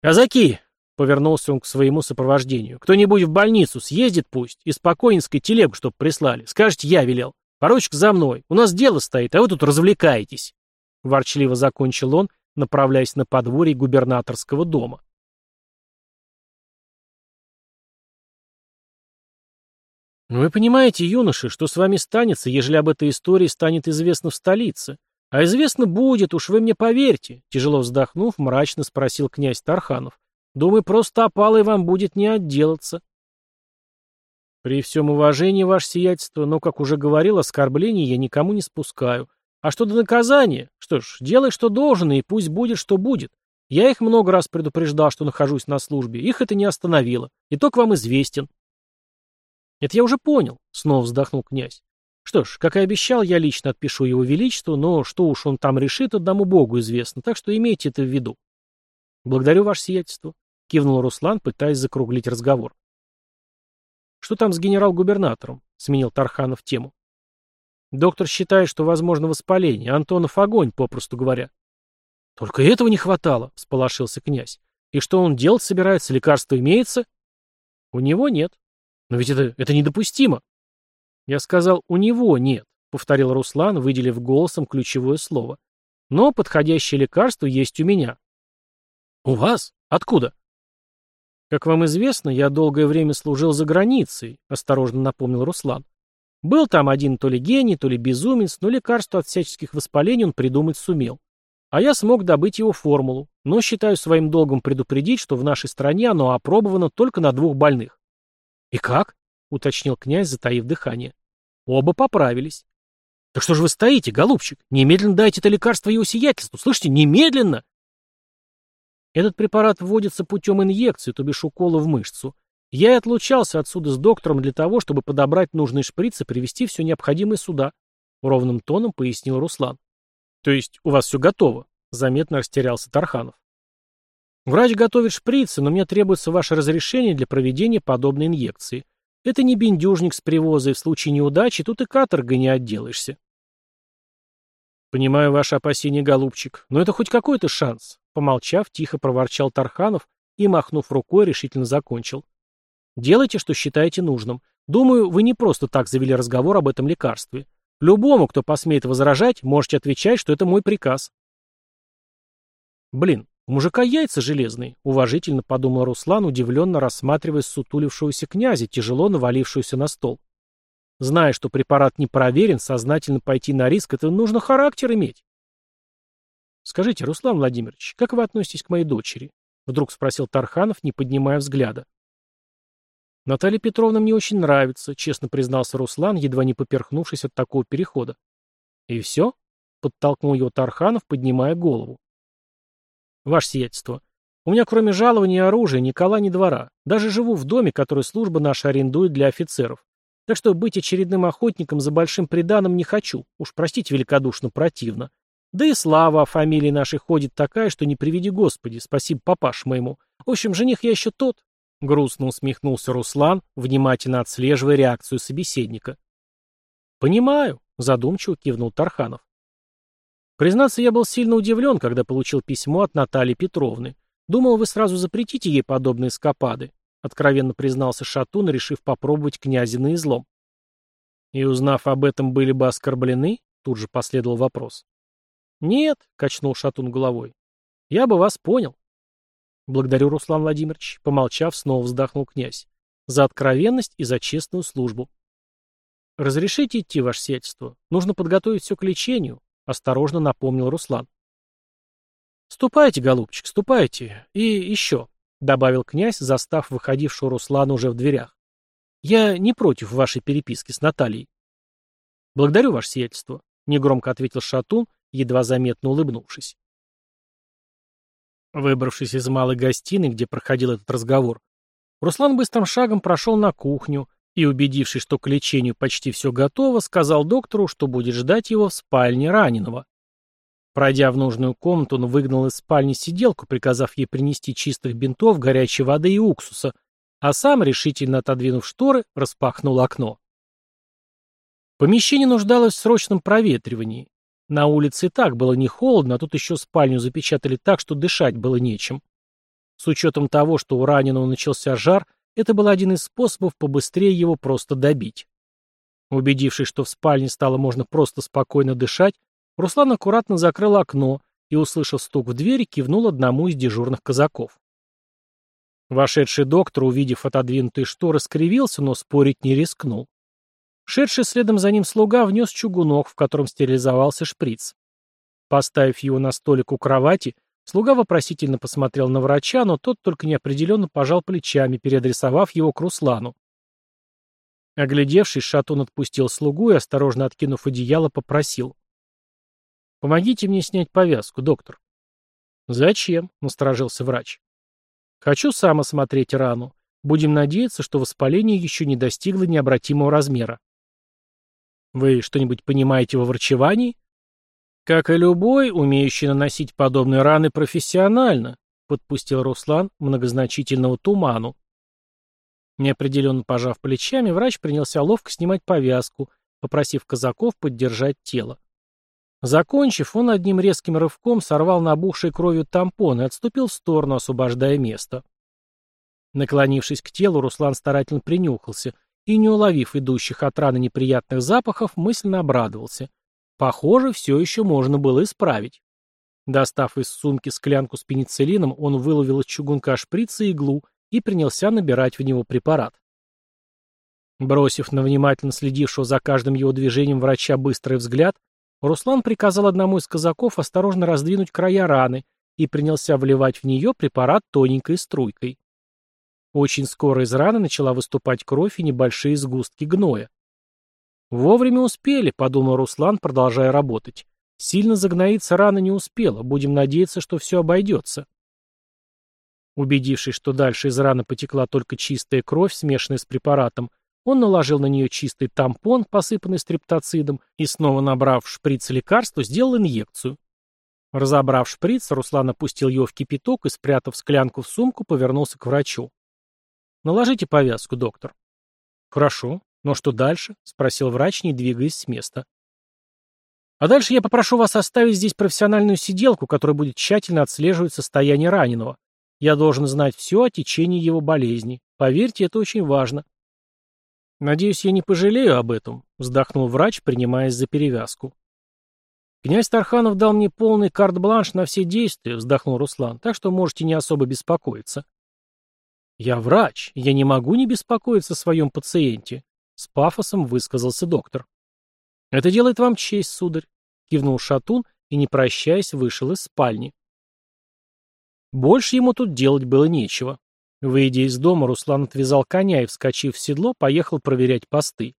«Казаки!» — повернулся он к своему сопровождению. «Кто-нибудь в больницу съездит пусть, и спокойненько телегу, чтоб прислали. Скажете, я велел. Поручик за мной. У нас дело стоит, а вы тут развлекаетесь!» Ворчливо закончил он, направляясь на подворье губернаторского дома. Но вы понимаете, юноши, что с вами станется, ежели об этой истории станет известно в столице? А известно будет, уж вы мне поверьте, тяжело вздохнув, мрачно спросил князь Тарханов. Думаю, просто опалой вам будет не отделаться. При всем уважении, ваше сиятельство, но, как уже говорил, оскорбление я никому не спускаю. А что до наказания? Что ж, делай, что должен, и пусть будет, что будет. Я их много раз предупреждал, что нахожусь на службе. Их это не остановило. Итог вам известен. «Это я уже понял», — снова вздохнул князь. «Что ж, как и обещал, я лично отпишу его величеству, но что уж он там решит, одному богу известно, так что имейте это в виду». «Благодарю ваше сиятельство», — кивнул Руслан, пытаясь закруглить разговор. «Что там с генерал-губернатором?» — сменил Тарханов тему. «Доктор считает, что возможно воспаление. А Антонов огонь, попросту говоря». «Только этого не хватало», — сполошился князь. «И что он делать собирается? Лекарство имеется?» «У него нет», но ведь это, это недопустимо. Я сказал, у него нет, повторил Руслан, выделив голосом ключевое слово. Но подходящее лекарство есть у меня. У вас? Откуда? Как вам известно, я долгое время служил за границей, осторожно напомнил Руслан. Был там один то ли гений, то ли безумец, но лекарство от всяческих воспалений он придумать сумел. А я смог добыть его формулу, но считаю своим долгом предупредить, что в нашей стране оно опробовано только на двух больных. «И как?» — уточнил князь, затаив дыхание. «Оба поправились». Так что же вы стоите, голубчик? Немедленно дайте это лекарство его сиятельству, слышите, немедленно!» Этот препарат вводится путем инъекции, то бишь укола в мышцу. Я и отлучался отсюда с доктором для того, чтобы подобрать нужные шприцы и привезти все необходимое сюда», — ровным тоном пояснил Руслан. «То есть у вас все готово?» — заметно растерялся Тарханов. Врач готовит шприцы, но мне требуется ваше разрешение для проведения подобной инъекции. Это не бендюжник с привозой, в случае неудачи тут и каторга не отделаешься. Понимаю ваши опасения, голубчик, но это хоть какой-то шанс. Помолчав, тихо проворчал Тарханов и, махнув рукой, решительно закончил. Делайте, что считаете нужным. Думаю, вы не просто так завели разговор об этом лекарстве. Любому, кто посмеет возражать, можете отвечать, что это мой приказ. Блин, «У мужика яйца железные», — уважительно подумал Руслан, удивленно рассматривая сутулившегося князя, тяжело навалившуюся на стол. Зная, что препарат не проверен, сознательно пойти на риск — это нужно характер иметь. «Скажите, Руслан Владимирович, как вы относитесь к моей дочери?» — вдруг спросил Тарханов, не поднимая взгляда. «Наталья Петровна мне очень нравится», — честно признался Руслан, едва не поперхнувшись от такого перехода. «И все?» — подтолкнул его Тарханов, поднимая голову. Ваше сиятельство, у меня кроме жалования и оружия ни кола, ни двора. Даже живу в доме, который служба наша арендует для офицеров. Так что быть очередным охотником за большим приданым не хочу. Уж простите великодушно, противно. Да и слава о фамилии нашей ходит такая, что не приведи Господи, спасибо папаш моему. В общем, жених я еще тот. Грустно усмехнулся Руслан, внимательно отслеживая реакцию собеседника. «Понимаю», — задумчиво кивнул Тарханов. Признаться, я был сильно удивлен, когда получил письмо от Натальи Петровны. Думал, вы сразу запретите ей подобные скопады, откровенно признался Шатун, решив попробовать князя на излом. И узнав об этом, были бы оскорблены? Тут же последовал вопрос. Нет, качнул Шатун головой. Я бы вас понял. Благодарю, Руслан Владимирович, помолчав, снова вздохнул князь. За откровенность и за честную службу. Разрешите идти, ваше сельство. Нужно подготовить все к лечению, — осторожно напомнил Руслан. «Ступайте, голубчик, ступайте. И еще», — добавил князь, застав выходившего Руслана уже в дверях. «Я не против вашей переписки с Натальей». «Благодарю ваше сиятельство», — негромко ответил Шатун, едва заметно улыбнувшись. Выбравшись из малой гостиной, где проходил этот разговор, Руслан быстрым шагом прошел на кухню, и, убедившись, что к лечению почти все готово, сказал доктору, что будет ждать его в спальне раненого. Пройдя в нужную комнату, он выгнал из спальни сиделку, приказав ей принести чистых бинтов, горячей воды и уксуса, а сам, решительно отодвинув шторы, распахнул окно. Помещение нуждалось в срочном проветривании. На улице и так было не холодно, а тут еще спальню запечатали так, что дышать было нечем. С учетом того, что у раненого начался жар, это был один из способов побыстрее его просто добить. Убедившись, что в спальне стало можно просто спокойно дышать, Руслан аккуратно закрыл окно и, услышав стук в дверь, кивнул одному из дежурных казаков. Вошедший доктор, увидев отодвинутые шторы, скривился, но спорить не рискнул. Шедший следом за ним слуга внес чугунок, в котором стерилизовался шприц. Поставив его на столик у кровати, Слуга вопросительно посмотрел на врача, но тот только неопределенно пожал плечами, переадресовав его к Руслану. Оглядевшись, Шатун отпустил слугу и, осторожно откинув одеяло, попросил. «Помогите мне снять повязку, доктор». «Зачем?» — насторожился врач. «Хочу сам осмотреть рану. Будем надеяться, что воспаление еще не достигло необратимого размера». «Вы что-нибудь понимаете во врачевании?» «Как и любой, умеющий наносить подобные раны профессионально», подпустил Руслан многозначительного туману. Неопределенно пожав плечами, врач принялся ловко снимать повязку, попросив казаков поддержать тело. Закончив, он одним резким рывком сорвал набухший кровью тампон и отступил в сторону, освобождая место. Наклонившись к телу, Руслан старательно принюхался и, не уловив идущих от раны неприятных запахов, мысленно обрадовался — Похоже, все еще можно было исправить. Достав из сумки склянку с пенициллином, он выловил из чугунка шприца и иглу и принялся набирать в него препарат. Бросив на внимательно следившего за каждым его движением врача быстрый взгляд, Руслан приказал одному из казаков осторожно раздвинуть края раны и принялся вливать в нее препарат тоненькой струйкой. Очень скоро из раны начала выступать кровь и небольшие сгустки гноя. Вовремя успели, подумал Руслан, продолжая работать. Сильно загноиться рана не успела, будем надеяться, что все обойдется. Убедившись, что дальше из раны потекла только чистая кровь, смешанная с препаратом, он наложил на нее чистый тампон, посыпанный стриптоцидом, и снова набрав в шприц лекарства, сделал инъекцию. Разобрав шприц, Руслан опустил ее в кипяток и, спрятав склянку в сумку, повернулся к врачу. «Наложите повязку, доктор». «Хорошо. «Но что дальше?» — спросил врач, не двигаясь с места. «А дальше я попрошу вас оставить здесь профессиональную сиделку, которая будет тщательно отслеживать состояние раненого. Я должен знать все о течении его болезни. Поверьте, это очень важно». «Надеюсь, я не пожалею об этом», — вздохнул врач, принимаясь за перевязку. «Князь Тарханов дал мне полный карт-бланш на все действия», — вздохнул Руслан, «так что можете не особо беспокоиться». «Я врач, я не могу не беспокоиться о своем пациенте. С пафосом высказался доктор. «Это делает вам честь, сударь», — кивнул Шатун и, не прощаясь, вышел из спальни. Больше ему тут делать было нечего. Выйдя из дома, Руслан отвязал коня и, вскочив в седло, поехал проверять посты.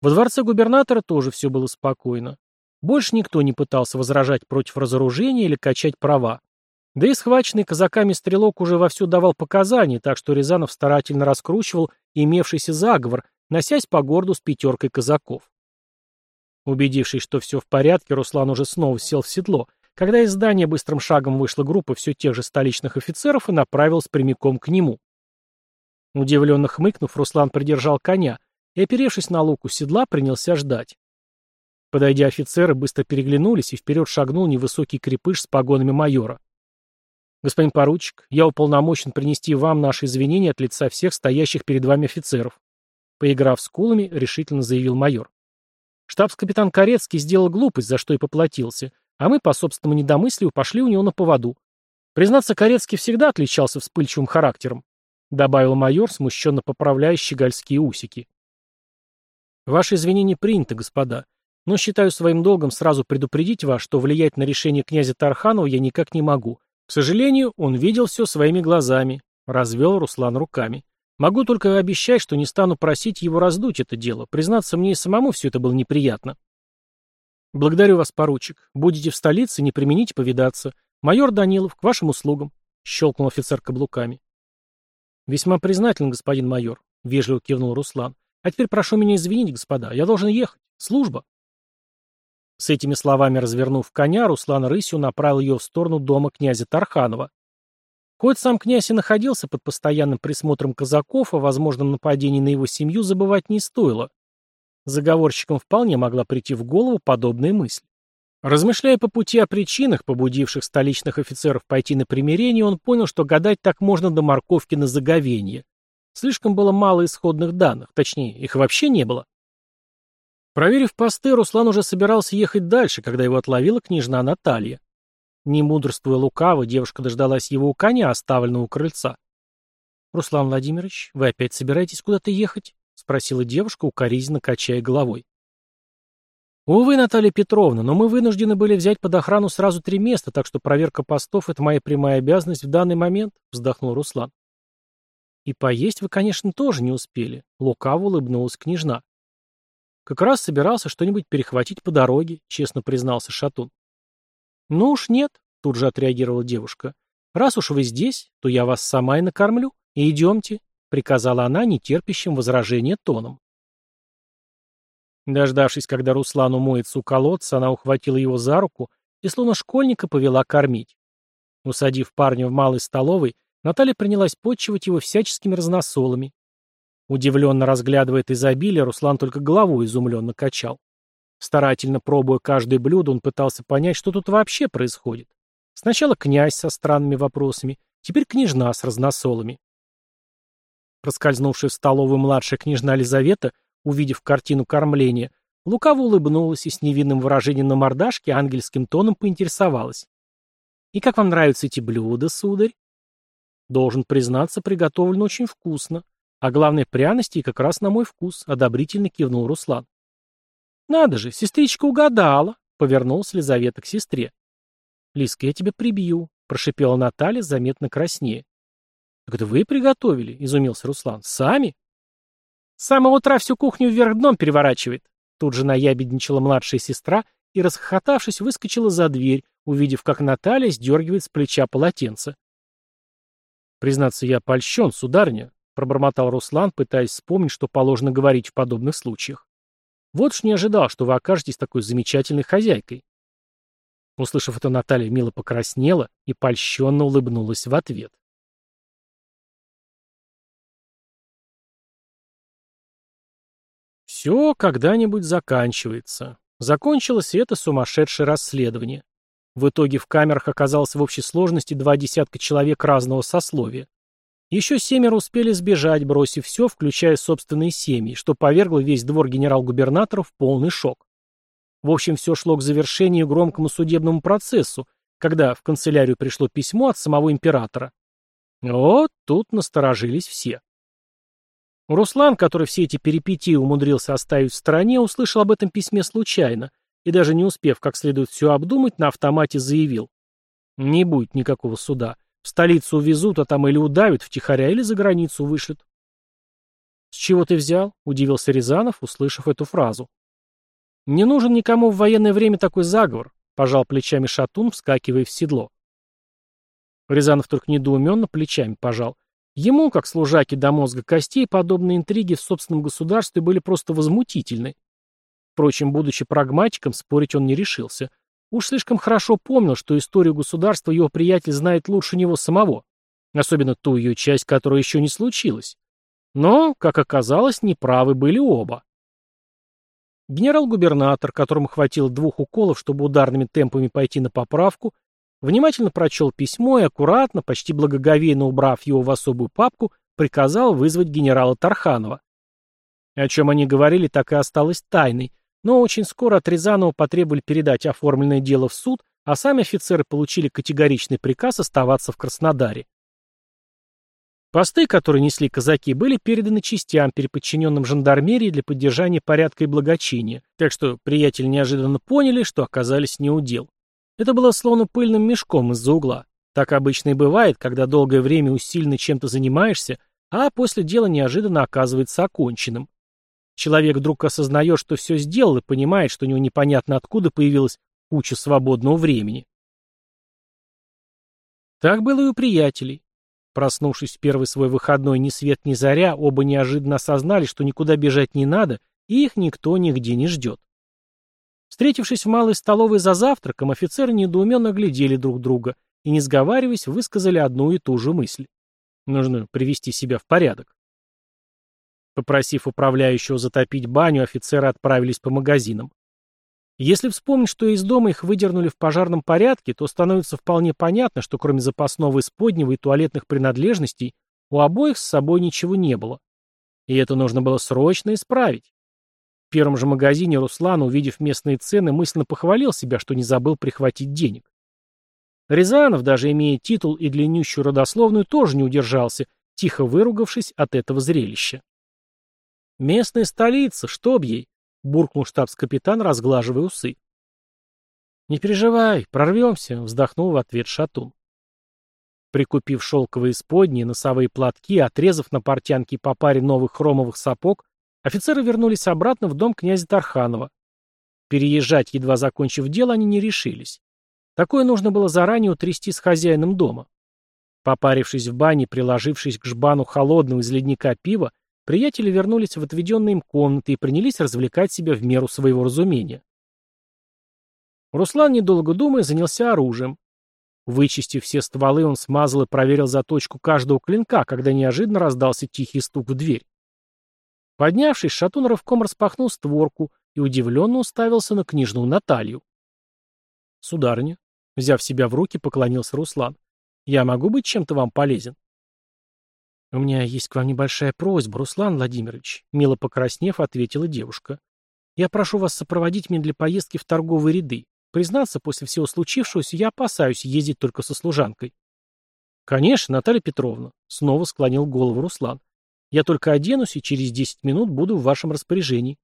Во дворце губернатора тоже все было спокойно. Больше никто не пытался возражать против разоружения или качать права. Да и схваченный казаками стрелок уже вовсю давал показания, так что Рязанов старательно раскручивал имевшийся заговор, носясь по городу с пятеркой казаков. Убедившись, что все в порядке, Руслан уже снова сел в седло, когда из здания быстрым шагом вышла группа все тех же столичных офицеров и направилась прямиком к нему. Удивленно хмыкнув, Руслан придержал коня и, оперевшись на луку седла, принялся ждать. Подойдя офицеры, быстро переглянулись, и вперед шагнул невысокий крепыш с погонами майора. «Господин поручик, я уполномочен принести вам наши извинения от лица всех стоящих перед вами офицеров. Поиграв с кулами, решительно заявил майор. Штабс-капитан Корецкий сделал глупость, за что и поплатился, а мы, по собственному недомыслию, пошли у него на поводу. Признаться, Корецкий всегда отличался вспыльчивым характером, добавил майор, смущенно поправляя щегольские усики. Ваши извинения приняты, господа, но считаю своим долгом сразу предупредить вас, что влиять на решение князя Тарханова я никак не могу. К сожалению, он видел все своими глазами, развел Руслан руками. Могу только обещать, что не стану просить его раздуть это дело. Признаться, мне и самому все это было неприятно. Благодарю вас, поручик. Будете в столице, не примените повидаться. Майор Данилов, к вашим услугам. Щелкнул офицер каблуками. Весьма признателен, господин майор, вежливо кивнул Руслан. А теперь прошу меня извинить, господа, я должен ехать. Служба. С этими словами развернув коня, Руслан рысью направил ее в сторону дома князя Тарханова. Хоть сам князь и находился под постоянным присмотром казаков, а, о возможном нападении на его семью забывать не стоило. Заговорщикам вполне могла прийти в голову подобная мысль. Размышляя по пути о причинах, побудивших столичных офицеров пойти на примирение, он понял, что гадать так можно до морковки на заговение. Слишком было мало исходных данных, точнее, их вообще не было. Проверив посты, Руслан уже собирался ехать дальше, когда его отловила княжна Наталья. Не мудрствуя лукаво, девушка дождалась его у коня, оставленного у крыльца. «Руслан Владимирович, вы опять собираетесь куда-то ехать?» — спросила девушка, укоризненно качая головой. «Увы, Наталья Петровна, но мы вынуждены были взять под охрану сразу три места, так что проверка постов — это моя прямая обязанность в данный момент», — вздохнул Руслан. «И поесть вы, конечно, тоже не успели», — лукаво улыбнулась княжна. «Как раз собирался что-нибудь перехватить по дороге», — честно признался Шатун. «Ну уж нет», — тут же отреагировала девушка. «Раз уж вы здесь, то я вас сама и накормлю. И идемте», — приказала она нетерпящим возражения тоном. Дождавшись, когда Руслан умоется у колодца, она ухватила его за руку и словно школьника повела кормить. Усадив парня в малой столовой, Наталья принялась подчивать его всяческими разносолами. Удивленно разглядывая это изобилие, Руслан только голову изумленно качал. Старательно пробуя каждое блюдо, он пытался понять, что тут вообще происходит. Сначала князь со странными вопросами, теперь княжна с разносолами. Проскользнувшая в столовую младшая княжна Лизавета, увидев картину кормления, лукаво улыбнулась и с невинным выражением на мордашке ангельским тоном поинтересовалась. «И как вам нравятся эти блюда, сударь?» «Должен признаться, приготовлено очень вкусно. А главное, пряности и как раз на мой вкус», — одобрительно кивнул Руслан. «Надо же, сестричка угадала!» — повернулась Лизавета к сестре. «Лиска, я тебя прибью», — прошипела Наталья заметно краснее. «Так это вы приготовили?» — изумился Руслан. «Сами?» «С самого утра всю кухню вверх дном переворачивает». Тут же наябедничала младшая сестра и, расхохотавшись, выскочила за дверь, увидев, как Наталья сдергивает с плеча полотенце. «Признаться, я польщен, сударня, — пробормотал Руслан, пытаясь вспомнить, что положено говорить в подобных случаях. Вот уж не ожидал, что вы окажетесь такой замечательной хозяйкой. Услышав это, Наталья мило покраснела и польщенно улыбнулась в ответ. Все когда-нибудь заканчивается. Закончилось это сумасшедшее расследование. В итоге в камерах оказалось в общей сложности два десятка человек разного сословия. Еще семеро успели сбежать, бросив все, включая собственные семьи, что повергло весь двор генерал-губернатора в полный шок. В общем, все шло к завершению громкому судебному процессу, когда в канцелярию пришло письмо от самого императора. Вот тут насторожились все. Руслан, который все эти перипетии умудрился оставить в стороне, услышал об этом письме случайно и даже не успев как следует все обдумать, на автомате заявил. Не будет никакого суда столицу увезут, а там или удавят втихаря, или за границу вышлют. «С чего ты взял?» – удивился Рязанов, услышав эту фразу. «Не нужен никому в военное время такой заговор», – пожал плечами Шатун, вскакивая в седло. Рязанов только недоуменно плечами пожал. Ему, как служаке до мозга костей, подобные интриги в собственном государстве были просто возмутительны. Впрочем, будучи прагматиком, спорить он не решился – Уж слишком хорошо помнил, что историю государства его приятель знает лучше него самого, особенно ту ее часть, которая еще не случилась. Но, как оказалось, неправы были оба. Генерал-губернатор, которому хватило двух уколов, чтобы ударными темпами пойти на поправку, внимательно прочел письмо и аккуратно, почти благоговейно убрав его в особую папку, приказал вызвать генерала Тарханова. О чем они говорили, так и осталось тайной, но очень скоро Трезанову потребовали передать оформленное дело в суд, а сами офицеры получили категоричный приказ оставаться в Краснодаре. Посты, которые несли казаки, были переданы частям, переподчиненным жандармерии для поддержания порядка и благочиния, так что приятели неожиданно поняли, что оказались неудел. Это было словно пыльным мешком из-за угла. Так обычно и бывает, когда долгое время усиленно чем-то занимаешься, а после дела неожиданно оказывается оконченным. Человек вдруг осознает, что все сделал, и понимает, что у него непонятно откуда появилась куча свободного времени. Так было и у приятелей. Проснувшись в первый свой выходной ни свет ни заря, оба неожиданно осознали, что никуда бежать не надо, и их никто нигде не ждет. Встретившись в малой столовой за завтраком, офицеры недоуменно глядели друг друга и, не сговариваясь, высказали одну и ту же мысль. Нужно привести себя в порядок. Попросив управляющего затопить баню, офицеры отправились по магазинам. Если вспомнить, что из дома их выдернули в пожарном порядке, то становится вполне понятно, что кроме запасного исподнего и туалетных принадлежностей у обоих с собой ничего не было. И это нужно было срочно исправить. В первом же магазине Руслан, увидев местные цены, мысленно похвалил себя, что не забыл прихватить денег. Рязанов, даже имея титул и длиннющую родословную, тоже не удержался, тихо выругавшись от этого зрелища. «Местные столицы, чтоб ей!» — буркнул штабс-капитан, разглаживая усы. «Не переживай, прорвемся», — вздохнул в ответ Шатун. Прикупив шелковые сподни носовые платки, отрезав на портянке по паре новых хромовых сапог, офицеры вернулись обратно в дом князя Тарханова. Переезжать, едва закончив дело, они не решились. Такое нужно было заранее утрясти с хозяином дома. Попарившись в бане, приложившись к жбану холодного из ледника пива, Приятели вернулись в отведенные им комнаты и принялись развлекать себя в меру своего разумения. Руслан, недолго думая, занялся оружием. Вычистив все стволы, он смазал и проверил заточку каждого клинка, когда неожиданно раздался тихий стук в дверь. Поднявшись, Шатун рывком распахнул створку и удивленно уставился на книжную Наталью. «Сударыня», — взяв себя в руки, поклонился Руслан, — «я могу быть чем-то вам полезен?» «У меня есть к вам небольшая просьба, Руслан Владимирович», — мило покраснев, ответила девушка. «Я прошу вас сопроводить меня для поездки в торговые ряды. Признаться, после всего случившегося я опасаюсь ездить только со служанкой». «Конечно, Наталья Петровна», — снова склонил голову Руслан. «Я только оденусь и через десять минут буду в вашем распоряжении».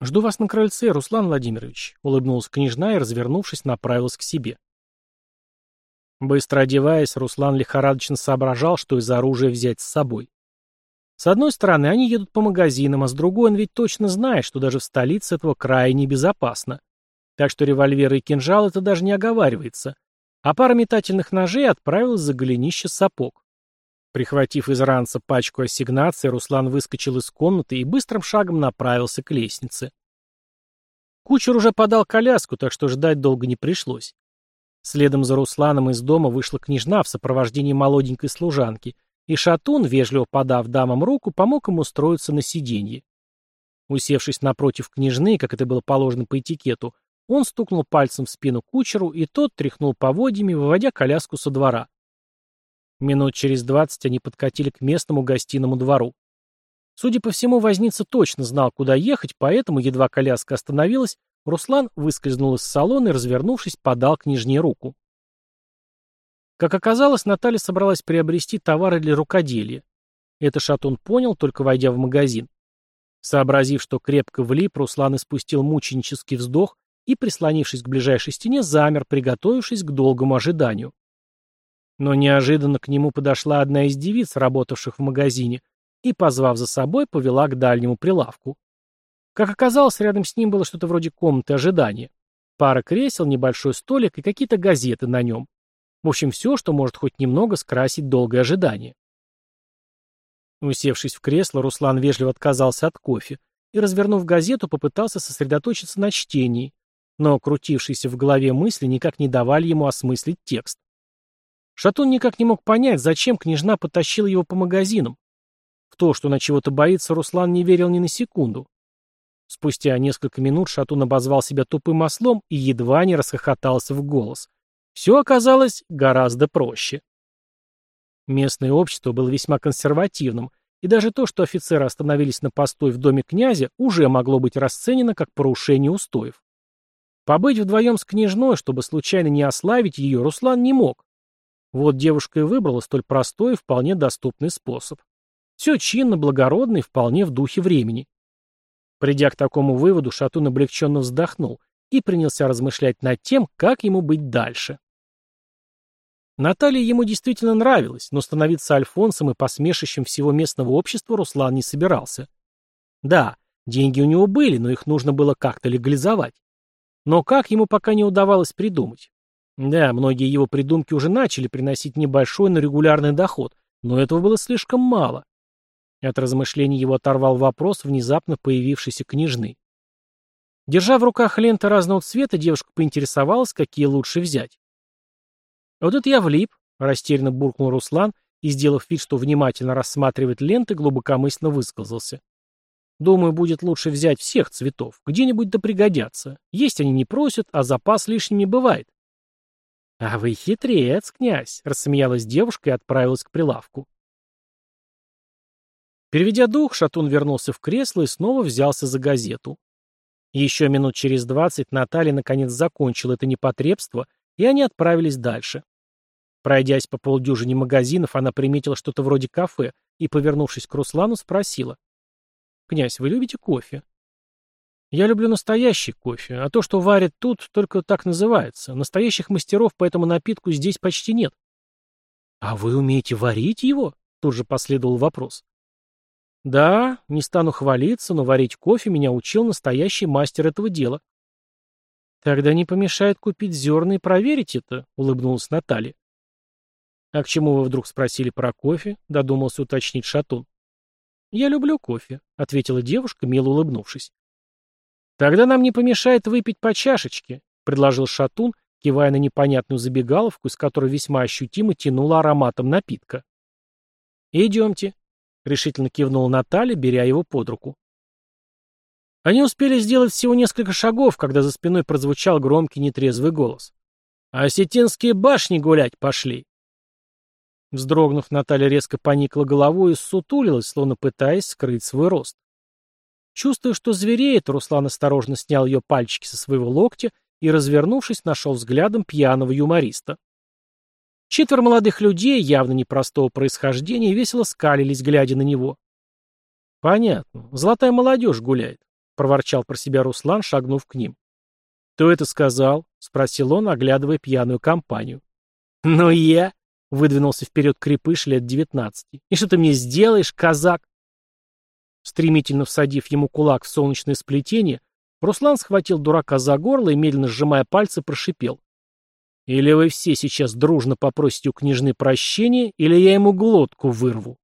«Жду вас на крыльце, Руслан Владимирович», — улыбнулась княжна и, развернувшись, направилась к себе. Быстро одеваясь, Руслан лихорадочно соображал, что из оружия взять с собой. С одной стороны, они едут по магазинам, а с другой он ведь точно знает, что даже в столице этого края небезопасно. Так что револьверы и кинжал это даже не оговаривается. А пара метательных ножей отправилась за голенище сапог. Прихватив из ранца пачку ассигнаций, Руслан выскочил из комнаты и быстрым шагом направился к лестнице. Кучер уже подал коляску, так что ждать долго не пришлось. Следом за Русланом из дома вышла княжна в сопровождении молоденькой служанки, и Шатун, вежливо подав дамам руку, помог им устроиться на сиденье. Усевшись напротив княжны, как это было положено по этикету, он стукнул пальцем в спину кучеру, и тот тряхнул поводьями, выводя коляску со двора. Минут через двадцать они подкатили к местному гостиному двору. Судя по всему, возница точно знал, куда ехать, поэтому, едва коляска остановилась, Руслан выскользнул из салона и, развернувшись, подал к нижней руку. Как оказалось, Наталья собралась приобрести товары для рукоделия. Это Шатун понял, только войдя в магазин. Сообразив, что крепко влип, Руслан испустил мученический вздох и, прислонившись к ближайшей стене, замер, приготовившись к долгому ожиданию. Но неожиданно к нему подошла одна из девиц, работавших в магазине, и, позвав за собой, повела к дальнему прилавку. Как оказалось, рядом с ним было что-то вроде комнаты ожидания. Пара кресел, небольшой столик и какие-то газеты на нем. В общем, все, что может хоть немного скрасить долгое ожидание. Усевшись в кресло, Руслан вежливо отказался от кофе и, развернув газету, попытался сосредоточиться на чтении, но крутившиеся в голове мысли никак не давали ему осмыслить текст. Шатун никак не мог понять, зачем княжна потащила его по магазинам. В то, что она чего-то боится, Руслан не верил ни на секунду. Спустя несколько минут Шатун обозвал себя тупым ослом и едва не расхохотался в голос. Все оказалось гораздо проще. Местное общество было весьма консервативным, и даже то, что офицеры остановились на постой в доме князя, уже могло быть расценено как порушение устоев. Побыть вдвоем с княжной, чтобы случайно не ославить ее, Руслан не мог. Вот девушка и выбрала столь простой и вполне доступный способ. Все чинно, благородно и вполне в духе времени. Придя к такому выводу, Шатун облегченно вздохнул и принялся размышлять над тем, как ему быть дальше. Наталья ему действительно нравилась, но становиться альфонсом и посмешищем всего местного общества Руслан не собирался. Да, деньги у него были, но их нужно было как-то легализовать. Но как ему пока не удавалось придумать? Да, многие его придумки уже начали приносить небольшой, но регулярный доход, но этого было слишком мало. От размышлений его оторвал вопрос, внезапно появившийся княжны. Держа в руках ленты разного цвета, девушка поинтересовалась, какие лучше взять. «Вот это я влип», — растерянно буркнул Руслан и, сделав вид, что внимательно рассматривает ленты, глубокомысленно высказался. «Думаю, будет лучше взять всех цветов. Где-нибудь да пригодятся. Есть они не просят, а запас лишними бывает». «А вы хитрец, князь», — рассмеялась девушка и отправилась к прилавку. Переведя дух, Шатун вернулся в кресло и снова взялся за газету. Еще минут через двадцать Наталья наконец закончила это непотребство, и они отправились дальше. Пройдясь по полдюжине магазинов, она приметила что-то вроде кафе и, повернувшись к Руслану, спросила. «Князь, вы любите кофе?» «Я люблю настоящий кофе, а то, что варят тут, только так называется. Настоящих мастеров по этому напитку здесь почти нет». «А вы умеете варить его?» — тут же последовал вопрос. Да, не стану хвалиться, но варить кофе меня учил настоящий мастер этого дела. Тогда не помешает купить зерна и проверить это, улыбнулась Наталья. А к чему вы вдруг спросили про кофе? Додумался уточнить Шатун. Я люблю кофе, ответила девушка, мило улыбнувшись. Тогда нам не помешает выпить по чашечке, предложил Шатун, кивая на непонятную забегаловку, из которой весьма ощутимо тянуло ароматом напитка. «Идемте», — решительно кивнула Наталья, беря его под руку. Они успели сделать всего несколько шагов, когда за спиной прозвучал громкий нетрезвый голос. «А «Осетинские башни гулять пошли!» Вздрогнув, Наталья резко поникла головой и сутулилась, словно пытаясь скрыть свой рост. Чувствуя, что звереет, Руслан осторожно снял ее пальчики со своего локтя и, развернувшись, нашел взглядом пьяного юмориста. Четверо молодых людей, явно непростого происхождения, весело скалились, глядя на него. «Понятно. Золотая молодежь гуляет», — проворчал про себя Руслан, шагнув к ним. «Кто это сказал?» — спросил он, оглядывая пьяную компанию. «Ну я!» — выдвинулся вперед крепыш лет девятнадцати. «И что ты мне сделаешь, казак?» Стремительно всадив ему кулак в солнечное сплетение, Руслан схватил дурака за горло и, медленно сжимая пальцы, прошипел. Или вы все сейчас дружно попросите у княжны прощения, или я ему глотку вырву.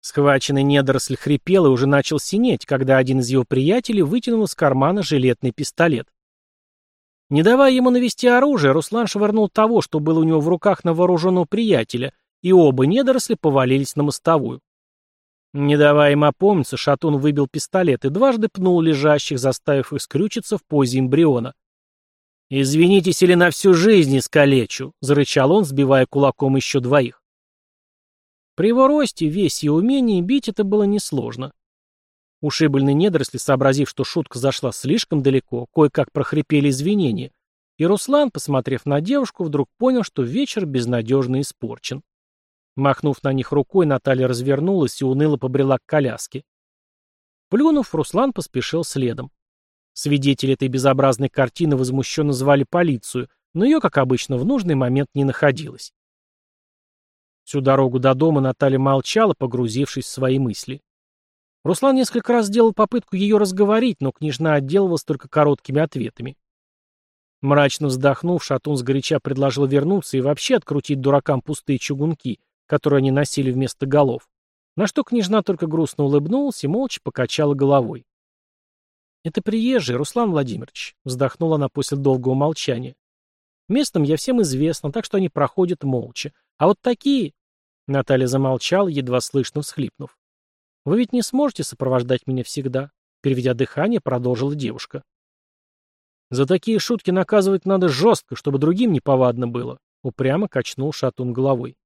Схваченный недоросль хрипел и уже начал синеть, когда один из его приятелей вытянул из кармана жилетный пистолет. Не давая ему навести оружие, Руслан швырнул того, что было у него в руках на вооруженного приятеля, и оба недоросли повалились на мостовую. Не давая им опомниться, Шатун выбил пистолет и дважды пнул лежащих, заставив их скрючиться в позе эмбриона. «Извинитесь или на всю жизнь искалечу!» — зарычал он, сбивая кулаком еще двоих. При его росте, весе и умении бить это было несложно. Ушибленные недоросли, сообразив, что шутка зашла слишком далеко, кое-как прохрипели извинения, и Руслан, посмотрев на девушку, вдруг понял, что вечер безнадежно испорчен. Махнув на них рукой, Наталья развернулась и уныло побрела к коляске. Плюнув, Руслан поспешил следом. Свидетели этой безобразной картины возмущенно звали полицию, но ее, как обычно, в нужный момент не находилось. Всю дорогу до дома Наталья молчала, погрузившись в свои мысли. Руслан несколько раз сделал попытку ее разговорить, но княжна отделывалась только короткими ответами. Мрачно вздохнув, Шатун сгоряча предложил вернуться и вообще открутить дуракам пустые чугунки, которые они носили вместо голов. На что княжна только грустно улыбнулась и молча покачала головой. «Это приезжий, Руслан Владимирович», — вздохнула она после долгого молчания. «Местным я всем известна, так что они проходят молча. А вот такие...» Наталья замолчала, едва слышно всхлипнув. «Вы ведь не сможете сопровождать меня всегда?» Переведя дыхание, продолжила девушка. «За такие шутки наказывать надо жестко, чтобы другим неповадно было», — упрямо качнул шатун головой.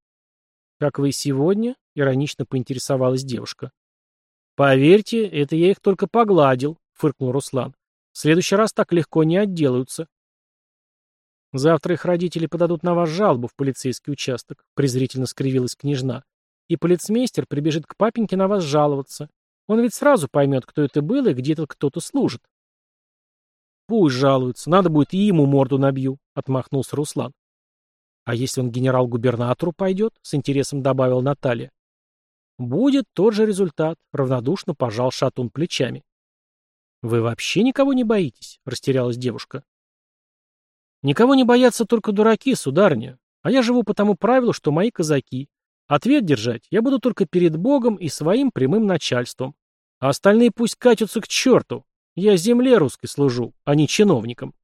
«Как вы сегодня?» — иронично поинтересовалась девушка. «Поверьте, это я их только погладил», — фыркнул Руслан. «В следующий раз так легко не отделаются». «Завтра их родители подадут на вас жалобу в полицейский участок», — презрительно скривилась княжна. «И полицмейстер прибежит к папеньке на вас жаловаться. Он ведь сразу поймет, кто это был и где этот кто-то служит». «Пусть жалуются, надо будет и ему морду набью», — отмахнулся Руслан. «А если он генерал-губернатору пойдет?» — с интересом добавил Наталья. «Будет тот же результат», — равнодушно пожал шатун плечами. «Вы вообще никого не боитесь?» — растерялась девушка. «Никого не боятся только дураки, сударня. А я живу по тому правилу, что мои казаки. Ответ держать я буду только перед Богом и своим прямым начальством. А остальные пусть катятся к черту. Я земле русской служу, а не чиновникам».